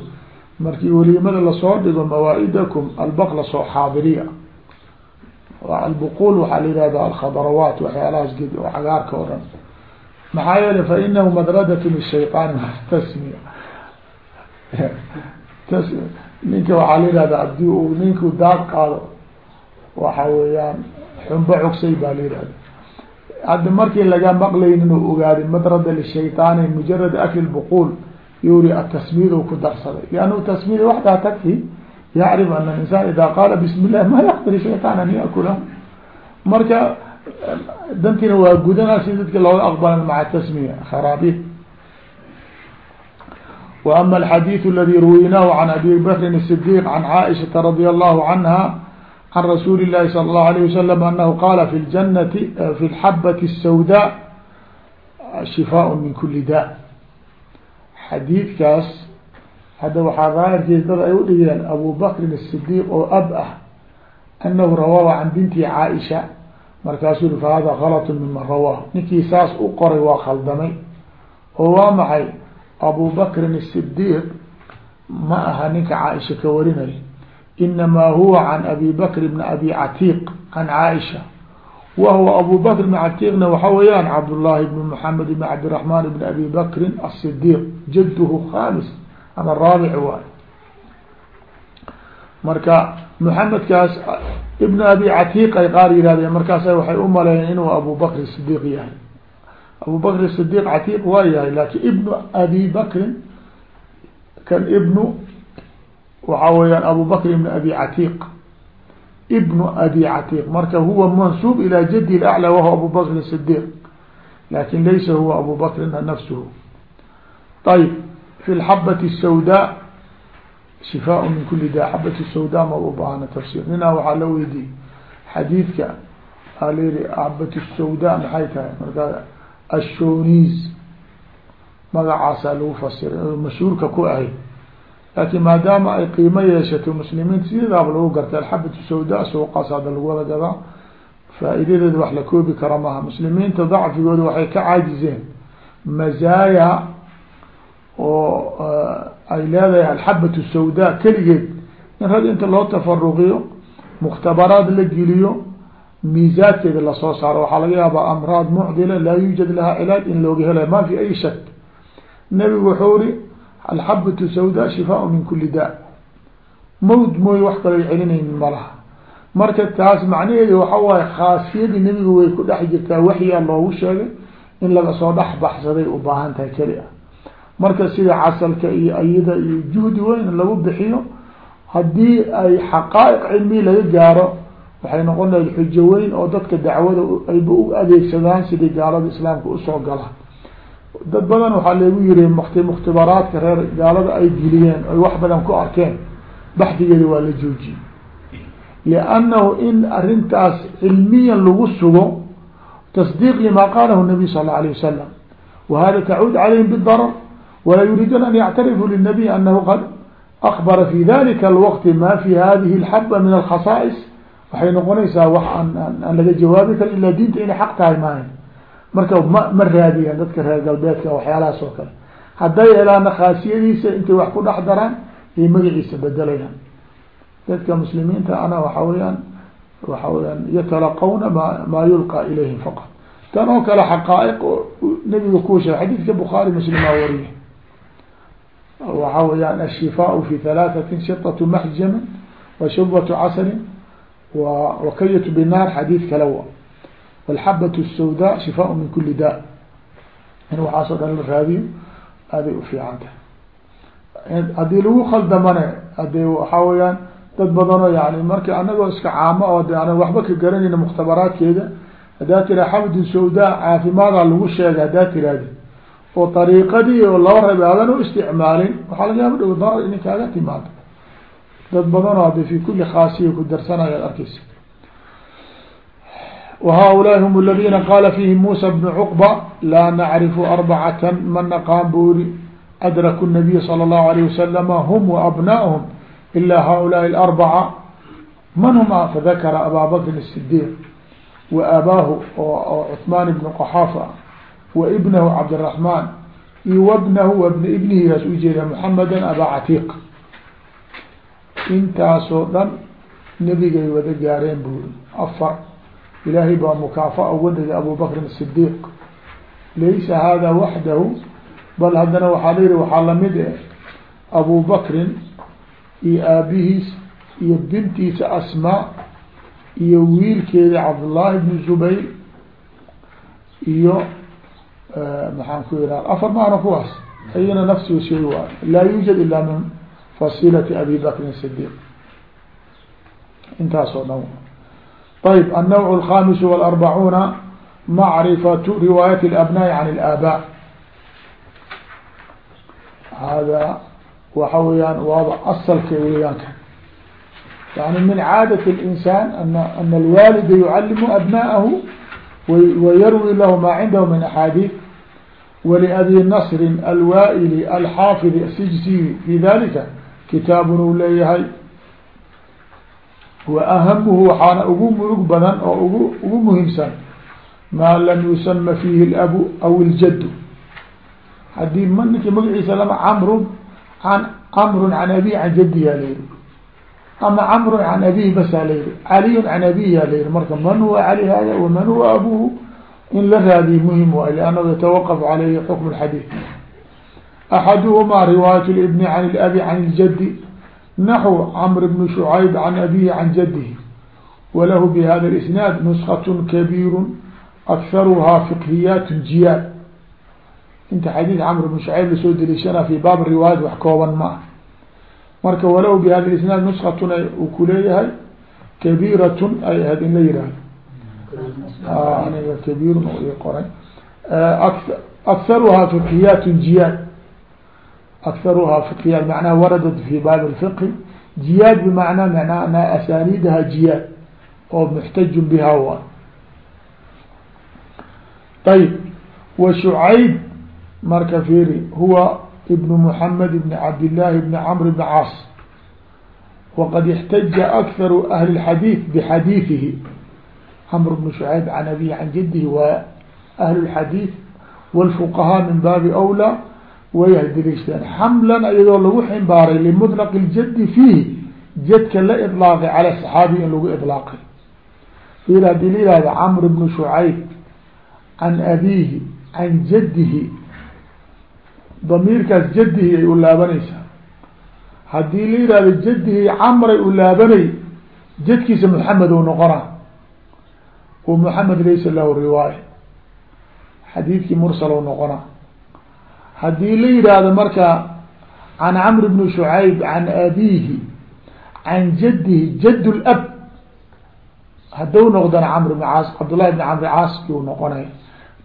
markii waliimada la soo dhigo mawaaidakum albaqla soo xaadiriya albuqul waxaa la yihahda alkhadarawaat waxyaalahaas ged oo cagaarka o dhan maxaa yeelay fa inahu madradat lishayطaani tasmiya ninka waxaa la yihahda haddii uu ninku daad qaado waxa weeyaan xumbo cogsay baa la yihahda hadda markii laga maqlaynin u ogaaday madrada lishayطaani mujarad akli buqul yuri atasmid ku darsaday liannahu tasmid waxdaa takfi yacrif ana insaan ida qaala bismi llah ma yaqdiri shayطaan an yakula marka dantina waa gudanaa si dadka looga aqbalan maca tasmiya kharaabid wa ama alxadiiث aladi ruwinaahu can abi bakrin الصdiq can caaishaةa radi allahu canha can rasuuli الlahi salى الlahu عalيه wasalam anahu qaala fi ljanati fi lxabati الsawda shifaaء min kuli da xadiidkaas hadda waxaa daahirkiis dad ay udhigeen abu bakrin asidiiq oo ab ah. Anahu rawaahu can bintii caaisha. Markaasuu yihi fa hada galatun miman rawaahu. Ninkii saas u qoray waa khaldamay. Oo waa maxay? Abubakrin asidiiq ma aha ninka caaisha ka warinay. Inamaa huwa can abi bakr bni abi catiiq can caaisha. Wahuwa abu bakr bn catiiqna waxa weeyaan cabdullaahi bni muxamed bn cabdiraxmaan bni abi bakrin asidiiq jadduhu khaamis ama raabic waay. Marka muxamedkaas ibn abi catiiq ay qaar yihahdeen markaasa waxay u maleeyeen inuu abu bakri sidiiq yahay. Abu bakri sidiiq catiiq waa yahay laakin ibnu abi bakrin kan ibnu waxaa weyaan abu bakr ibn abi catiiq. Ibnu abi catiiq marka huwa mansuub ila jadi laclى wahuwa abu bakrin sidiiq laakiin laysa huwa abu bakrin nafsuhu. Ayb fi lxabati الsawdaa shifaa min kuli da xabati sawda ma u baahna tafsir ninaa waxaa la weydiiyey xadiidka aa la yihi xabati sawda maxay tahay markaa ashoniis magacaasaa lagu fasiray mashhuurka ku ahayd laakiin maadaama ay qiimo yeeshato muslimiinta sideedaaba lagu gartay alxabatu sawda suuqaas hadda lagu wada gadaa faa'idadeeda wax la koobi kara maha muslimiinta dacfigooda waxay ka caajizeen mazaaya oo ay leedahay alxabatu sawda keligeed. In rag inta loo tafaruqiyo mukhtabaraad la geliyo miisaadkeeda la soo saaro. Waxaa laga yaabaa amraad mucdila laa yuujad lahaa cilaaj in looga helayo ma fi ay shak nabigu wuxuu ri alxabatu sawda shifaa min kuli da mawd mooy wax kaloo celinaynin malaha. Marka taas macnaheedu waxa waaye khaasiyadii nebigu way ku dhex jirtaa waxyaa loogu sheegay in laga soo dhex baxsaday u baahan tahay keli ah marka sida casalka iyo ayada iyo juhdi weyn lagu bixiyo haddii ay xaqaa'iq cilmi laga gaaro waxay noqon lahayd xujo weyn oo dadka dacwada ayba u adeegsadaan sidii gaalada islaamka u soo gala dad badan waxaa lagu yiri mukhtibaraadka reer gaalada ay geliyeen ay wax badan ku arkeen baxdigeeda waa la joojiyey. Liannahu in arrintaas cilmiyan lagu sugo tasdiiq lima qaalahu nabiy sal alla alayh wasalam wa hada tacuud calayhim bidarar walaa yuriiduuna an yactarifuu linabiy anahu qad akbara fi dalika alwaqti ma fi hadihi alxaba min alkhasaa'is waxay noqonaysaa wax aan aan laga jawaabi karin ilaa diinta inay xaq tahay maaha marka ma ma raadiyaan dadka reer galbeedka waxyaalahaas oo kale hadday helaana khaasiyadiisa intay wax ku dhex daraan ay magaciisa bedelayaan dadka muslimiinta ana waxa weyaan waxa weyaan yatalaqawna ma maa yulqaa ilayhim faqat tan oo kale xaqaa'iq nabiga kuu sheegay xadiidka bukhaari muslimaa wariye waxa weyaan halaathatin shitatu maxjamin wa shubatu casalin wa wakayatu binaar xadiid kale wa walxabat الsawda shifaa min kuli da in waxaasoo dhan la raadiyo aaday ufiican tahay haddii lagu khaldamane hade waxaa weyaan dad badanoo yani marka anagoo iska caamo oo de ana waxba ka garanayna mukhtabaraadkeeda haddaa tira xabdu sawda caafimaadaa lagu sheegay haddaa tiraadi oo ariiqadii oo loo rabay adan u isticmaalin waxaa laga yaaba dhow darar inay kaaga timaado. Dad badanoo hadda fi kuli khaasiya ku darsanaya ad arkeysa wahaulaai hum aladiina qaala fiihim muusa bnu cuqba laa nacrifu arbacatan ma naqaan buuri. Adraku nabiya sala allahu alayh wasalama hum waabnaa'uhum ila haulaai alarbaca. Man huma? Fadakara abaa bakrin sidiiq wa abaahu oo oo cuhmaan ibnu qaxaafa wa ibnahu cabdiraحmaan iyo wabnahu wabna ibnihi baas ujeeda muxameda abaa catiiq. Intaasoo dhan nebigay wada gaareen buuri afar ilaahay baa mukaafa'a uga dhigay abubakrin sidiiq laysa haadaa waxdahu bal haddana waxaa layihi waxaa la mid eh abubakrin iyo aabihiis iyo bintiisa asmaa iyo wiilkeeda cabdullaahi bnu zubayr iyo maxaan ku yihah afar maana kuwaas. Iyana nafsi shay waa. Laa yuujad ila min fasilati abi bakrin sidiq intaas oo dhan ayb annawc alkhamis walrbacuuna macrifatu riwaayat alabnaa'i can alaabaa hada waxa weeyaan waaba asalka weeyaanka. Yani min caadat linsaan ana ana alwaalida yucalimu abna'ahu wayrwi lahu maa cindahu min axaadiid ولأbي نصr الwائl الxاaفظ الsijزي في dalika kitaabun u leeyahay وأhmhu waxaana ugu murug badan oo ugu ugu muhiimsan maa lam yusama fiihi اlأbu aw اljad hadii m ninki magaciisa lama cmr an cmr can abi can jadiya lyiri ama camru can abihi basaa la yihi caliyun can abihi a la yihi marka man huwa cali hada waman huwa abuhu in la raadiy muhiim waay liannahu yatawaqaf calayhi xukm xadiid axaduhumaa riwaayat libni can ilabi can iljadi naxw camr bn shucayb can abihi can jadihi walahu bihada isnaad nuskat kabiiru akharuhaa fiqhiyaat jiyaad. Inta xadiid camr bn shucayb la soo deliishana fi baab riwaayat wax kooban ma ah marka walahu bihada isnaad nuskatun uu kuleeyahay kabiiratun ay ahayd in la yihahdo aniga kabiirun oo ii qoray akharuhaa fiqhiyat jiyaad akharuhaa fiqhiyaat manaha waradat fi baab اfiqhi jiyaad bimacnaa manaha asaaniidaha jiyaad oo muxtajun biha wa ayb wa shucayb marka fiiri huwa ibn muxamed ibn cabdillaahi ibn camr ibn caas waqad ixtaja akharu ahli اlxadiid bixadiidihi cmr bn shucayb can abihi can jadihi waa ahlu الxadiiث wاlfuqahaa min baabi أwlى way deliishadeen xamlan iyadoo lagu ximbaaray limطlq اljadi fiihi jadka la iطlaaqay calى صaxaabi in lagu iطlaaqay ir hadii la yihahdo cmr bn shucayb can abihi can jadihi damiirkaas jadihi ay u laabanaysaa haddii la yihahdo jadihi camray u laabanay jadkiisa maxamed u noqona o maxamed laysa lahu riwaaya xadiidkii mursal u noqona. Haddii la yidhaahdo marka can camr bni shucayb can abihi can jadihi jad lab haddau noqdana camr bn caas cabdullahi bn camr caaski u noqonay.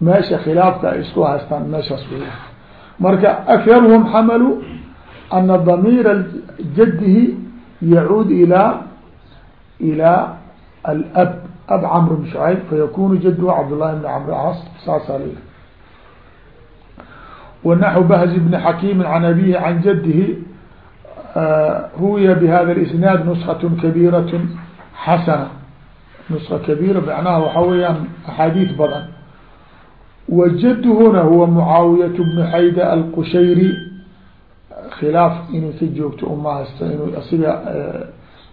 Meesha khilaafka ay isku haystaan meeshaas weya marka akharuhum xamalu ana damiira jadihi yacuud ilaa ilaa alab ab camr bn shucayb fayakunu jadhu cabdullahi bn camr caas saasaa la wanaxw bahz bn xakiimi can abihi can jadihi ruwiya bhada اisnaad nuskat kabiirat xasana nuska kabiira macnaha waxa weeyaan axaadiid badan wajadhuna huwa mucaawiyat bnu xayda alqushayri khilaaf inay ka joogto uma haysta inuu asiga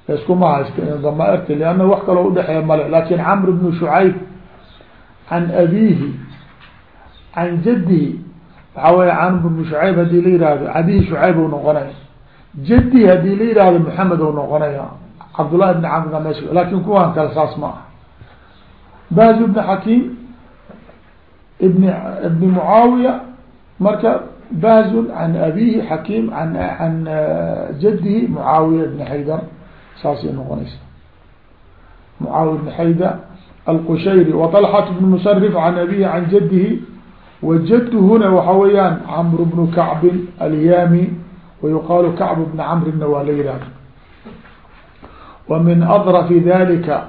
iskuma haysta in damairta lianna wax kaloo udhexeeya male laakiin camr bnu shucayb can abihi can jadihi waxaa weya camr bnu shucayb haddii la yihahdo abihi shucayb u noqonaya jadihi haddii la yihahdo maxamed u noqonaya cabdullahi bn camr mesh laakiin kuwan kale saas ma ah baz bn xakiim ibn ibni mucaawiya marka bahzun can abihi xakiim an can jadihi mucaawiya ibni xaydar saasay noqonaysa mucaawiya ibni xayda alqushayri waطalxat bn musarif can abihi can jadihi wajadtu huna waxa weeyaan camr bnu kacbin alyami wayuqaalu kacb bna camrina waa la yihahda wa min adrafi dalika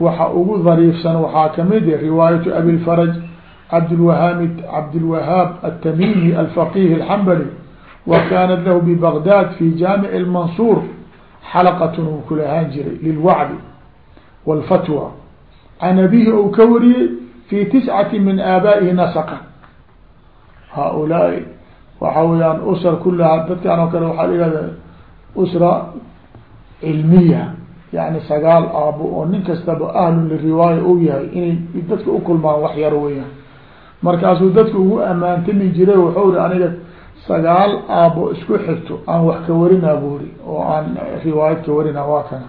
waxa ugu dariifsan waxaa ka mid riwaayatu abi lfaraj cabdlwahaami cabdilwahaab atamimi alfaqih alxambali wa kanat lahu bibagdad fi jaamic lmansuur xalaqatun uu kula ahaan jiray lilwacdi wاlfatwa can abihi ou ka wariyey fi tiscati min aabaa'ihi nasqa haaulaai waxa weyaan usra kulaha dadkan oo kale waxaa la ihahda usra cilmiya yani sagaal aabo oo nin kastaba ahlun liriwaaya u yahay inay dadka ukulmaan wax yar weyaan markaasuu dadka ugu ammaantami jiray wuxuu ri aniga sagaal aabo isku xigto aan wax ka warinaa buri oo aan riwaayad ka warina waa kana.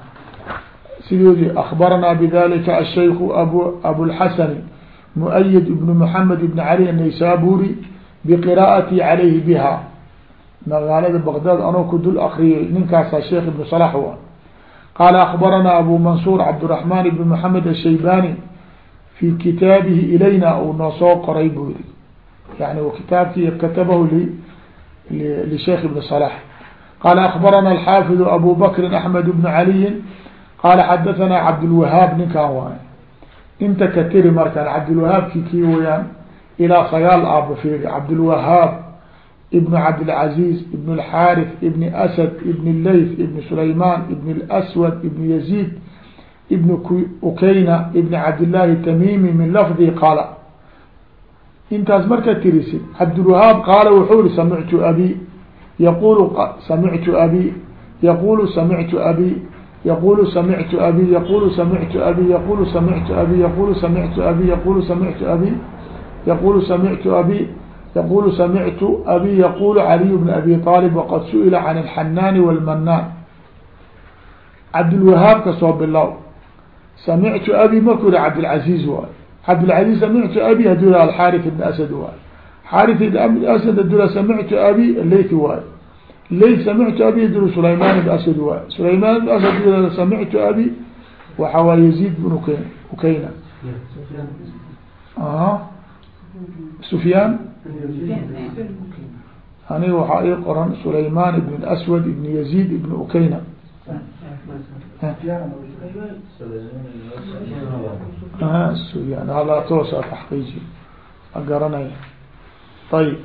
Sidoodii akbaranaa bidalika ashayku abu abulxasani muayid ibnu moxamed ibn cali naysaburi biqira'ati calayhi biha. Magaalada baqdad anoo ku dul akriyay ninkaasaa sheekh ibnu salax wa qaala akbaranaa abu mansuur cabdiraxmaan ibn moxamed ashaybani fi kitaabihi ilayna uu noo soo qoray buu yihi yani kitaabkii katabahu lisheikh ibn salax qaala akbarana alxaafidu abu bakrin axmed bnu caliyin qaala xadahanaa cabdulwahaab ninkan waay inta ka tiri markaan cabdilwahaabki kii wayaan ilaa sagaal aaba fiiri cabdilwahaab ibn cabdilcaziz ibn اlxaarif ibn asad ibn leyth ibn sulayman ibn اlswad ibn yaziid ibn ukayna ibn cabdillaahi tamimi min lafdi qaala intaas marka tirisid cabdilwahaab qaala wuxuu yihi samictu abi yaqulu samictu abi yaqulu samictu abi yaqulu samictu abi yaqulu samictu abi yaqulu samictu abi yaqulu samictu abi yaqulu samictu abi yaqulu samictu abi yaqulu samictu abi yaqulu caliy bn abi طaalib waqad su'ila can alxanaani wاlmanaan cabdilwahaab soo bilow samictu abi markuu yihi cabdilcaziiz waay cabdilcaziiz samictu abi haduu yih alxaarith ibn asad waay xaarith ibn asad haduu yih samictu abi leythi waay leyth samictu abi haduu sulaymaan ibn asad waay sulaymaan ibn asad haduu yih samictu abi waxa waay yaziid bn ukayn ukayna. Sufyaan? Aniga waxaa ii qoran sulaymaan ibn aswad ibn yaziid ibn ukayna hadaa toos aa taxqiiji a garanaya ayib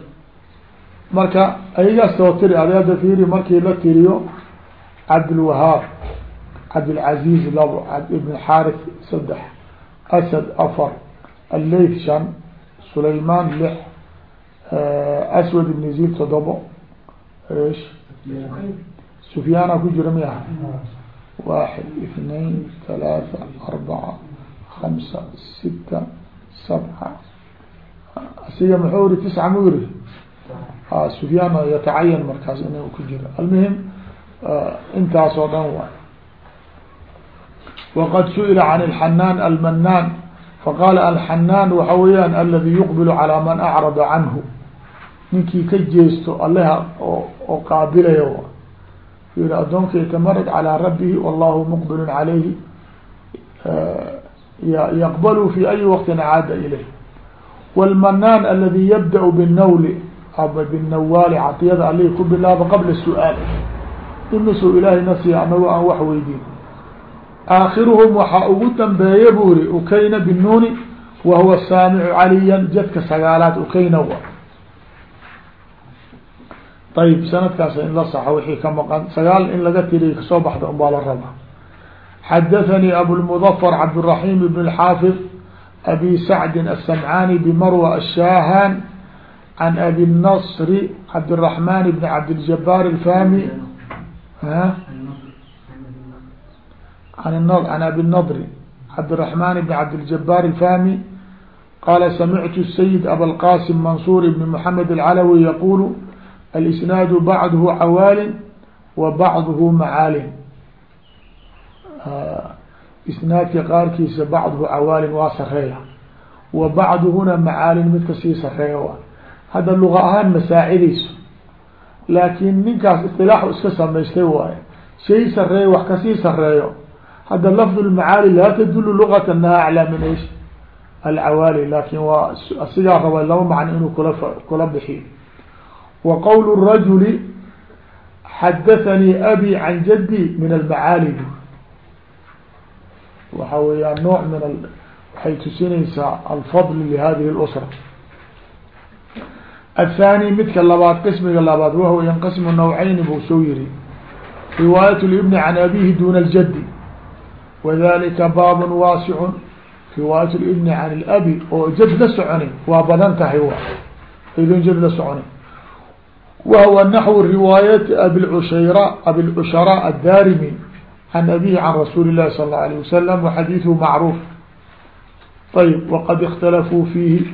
marka ayagaas soo tiri ad hadda fiiri markii la tiriyo cabdilwahaab cabdilcaziiz labo ibn xaris saddex asad afar alleyth shan sulaymaan lix aswad ibn yazid todobo s sufyaana ku jira miyaha waaxid ithnain halaatha arbaca hamsa sita sabca asiga muxuu iri tisca mu iri sufyaan yatacayan markaas in ku jiro almuhim intaas oo dhan waay waqad su'ila can alxanaan almanaan faqaala alxanaan waxa weeyaan aladi yuqbilu calaa man acrada canhu ninkii ka jeesto aleha oo qaabilaya yihi adoonka yatamarad calaa rabbihi wallahu muqbilun calayhi yaqblu fi ayi waqtin caada ilayh wاlmanaan aladi yabda bnawli binawaali cadiyada alihi ku bilaaba qabla su'aal imisuu ilaahay nasiya anagoo aan wax weydiin aakhiruhum waxaa ugu dambeeya buu iri ukayna binuuni wa huwa saamicu caliyan jadka sagaalaad ukayna wa ayb sanadkaas in la saxo wixii ka maqan sagaal in laga tiriy ka soo baxda un baa la xadathanii abulmudafar cabdالرaحim بn الxaafظ abi sacdi الsamcani bmarwa الshaahan can abi النصr cabdالرaحman bn cabdالjabaar الfahmi an abi الnضr cabdالرaحman bn cabdالjabaar الfahmi qala samictu الsayid abalqasim mansur bn mحamed الcalwi yaqul الإسناaد bعdه cawاal وbعضه macاal isnaadka qaarkiisa bacduhu cawaalin waa sareeya wa bacduhuna macaalin mid ka sii sareeya wa hadda luqa ahaan ma saacidayso laakiin ninkaas isilaaxu iska samaystay waaye shay sareeyo wax ka sii sareeyo hadda lafd lmacaali laa tadulu luqat anaha aclaa min ish alcawaali laakin waa sigaa raba laba macno inuu kula kula bixiyo wa qowlu rajuli xadathanii abi can jaddi min almacaali waxa weeyaan nooc min waxay tusinaysaa alfadl lihadihi اlusra aلthani midka labaad qismiga labaad wahuwa yanqasimu nawcayni buu soo yiri riwaayat اlibni can abihi duna اljaddi wadalika baab waasicun riwaayat اlibni can اlabi oo jad la soconin waa badan tahay wa aydon jad la soconin whw naxو riwaayati abiushayra abilcushara addarimi can abihi can rasuuli الlahi sal اlه alيه wasalam waxadiiثhu macruuf ayb waqad اkhtalafuu fiihi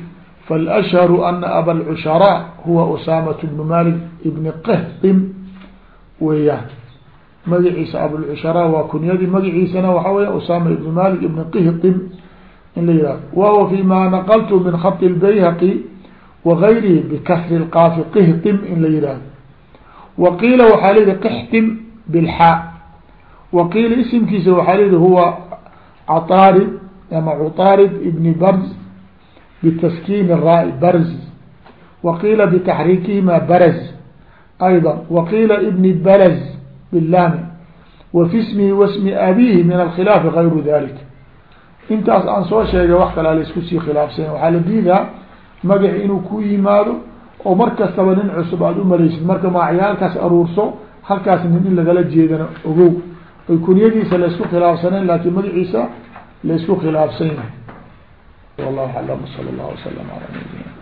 faاlأshharu ana aba اlcushara huwa usaamaة bnu malik ibni qihtim weeyaan magaciisa abulcushara waa kunyadii magaciisana waxa weya usaama ibn malik ibni qihtim in la yihahdo wahuwa fi ma naqltu min khaط اlbayhaqi wغayrihi bkasri اlqaafi qihtim in la yihahdo wa qiila waxaa leyihi qixtim bilxaa waqiila isimkiisa waxaa lyihi huwa caarib ama cuaarib ibni barz bitaskiini raa barz waqiila bitaxriikihima baraz ayضa waqiila ibni balaz bilami wafi smihi wasmi abihi min alkhilaafi gayru dalik intaas aan soo sheegay wax kalaa laiskusii khilaafsanya waxaa la diidaa magaci inuu ku yimaado oo mar kastaba nin cusub aada u malaysid marka magacyaalkaas aruurso halkaas nin in lagala jeedano ogow kunyadiisa laysku khilaafsaneen laakiin magaciisa laysku khilaafsan yahay wallahu aclam sala allahu wasalam ala nabi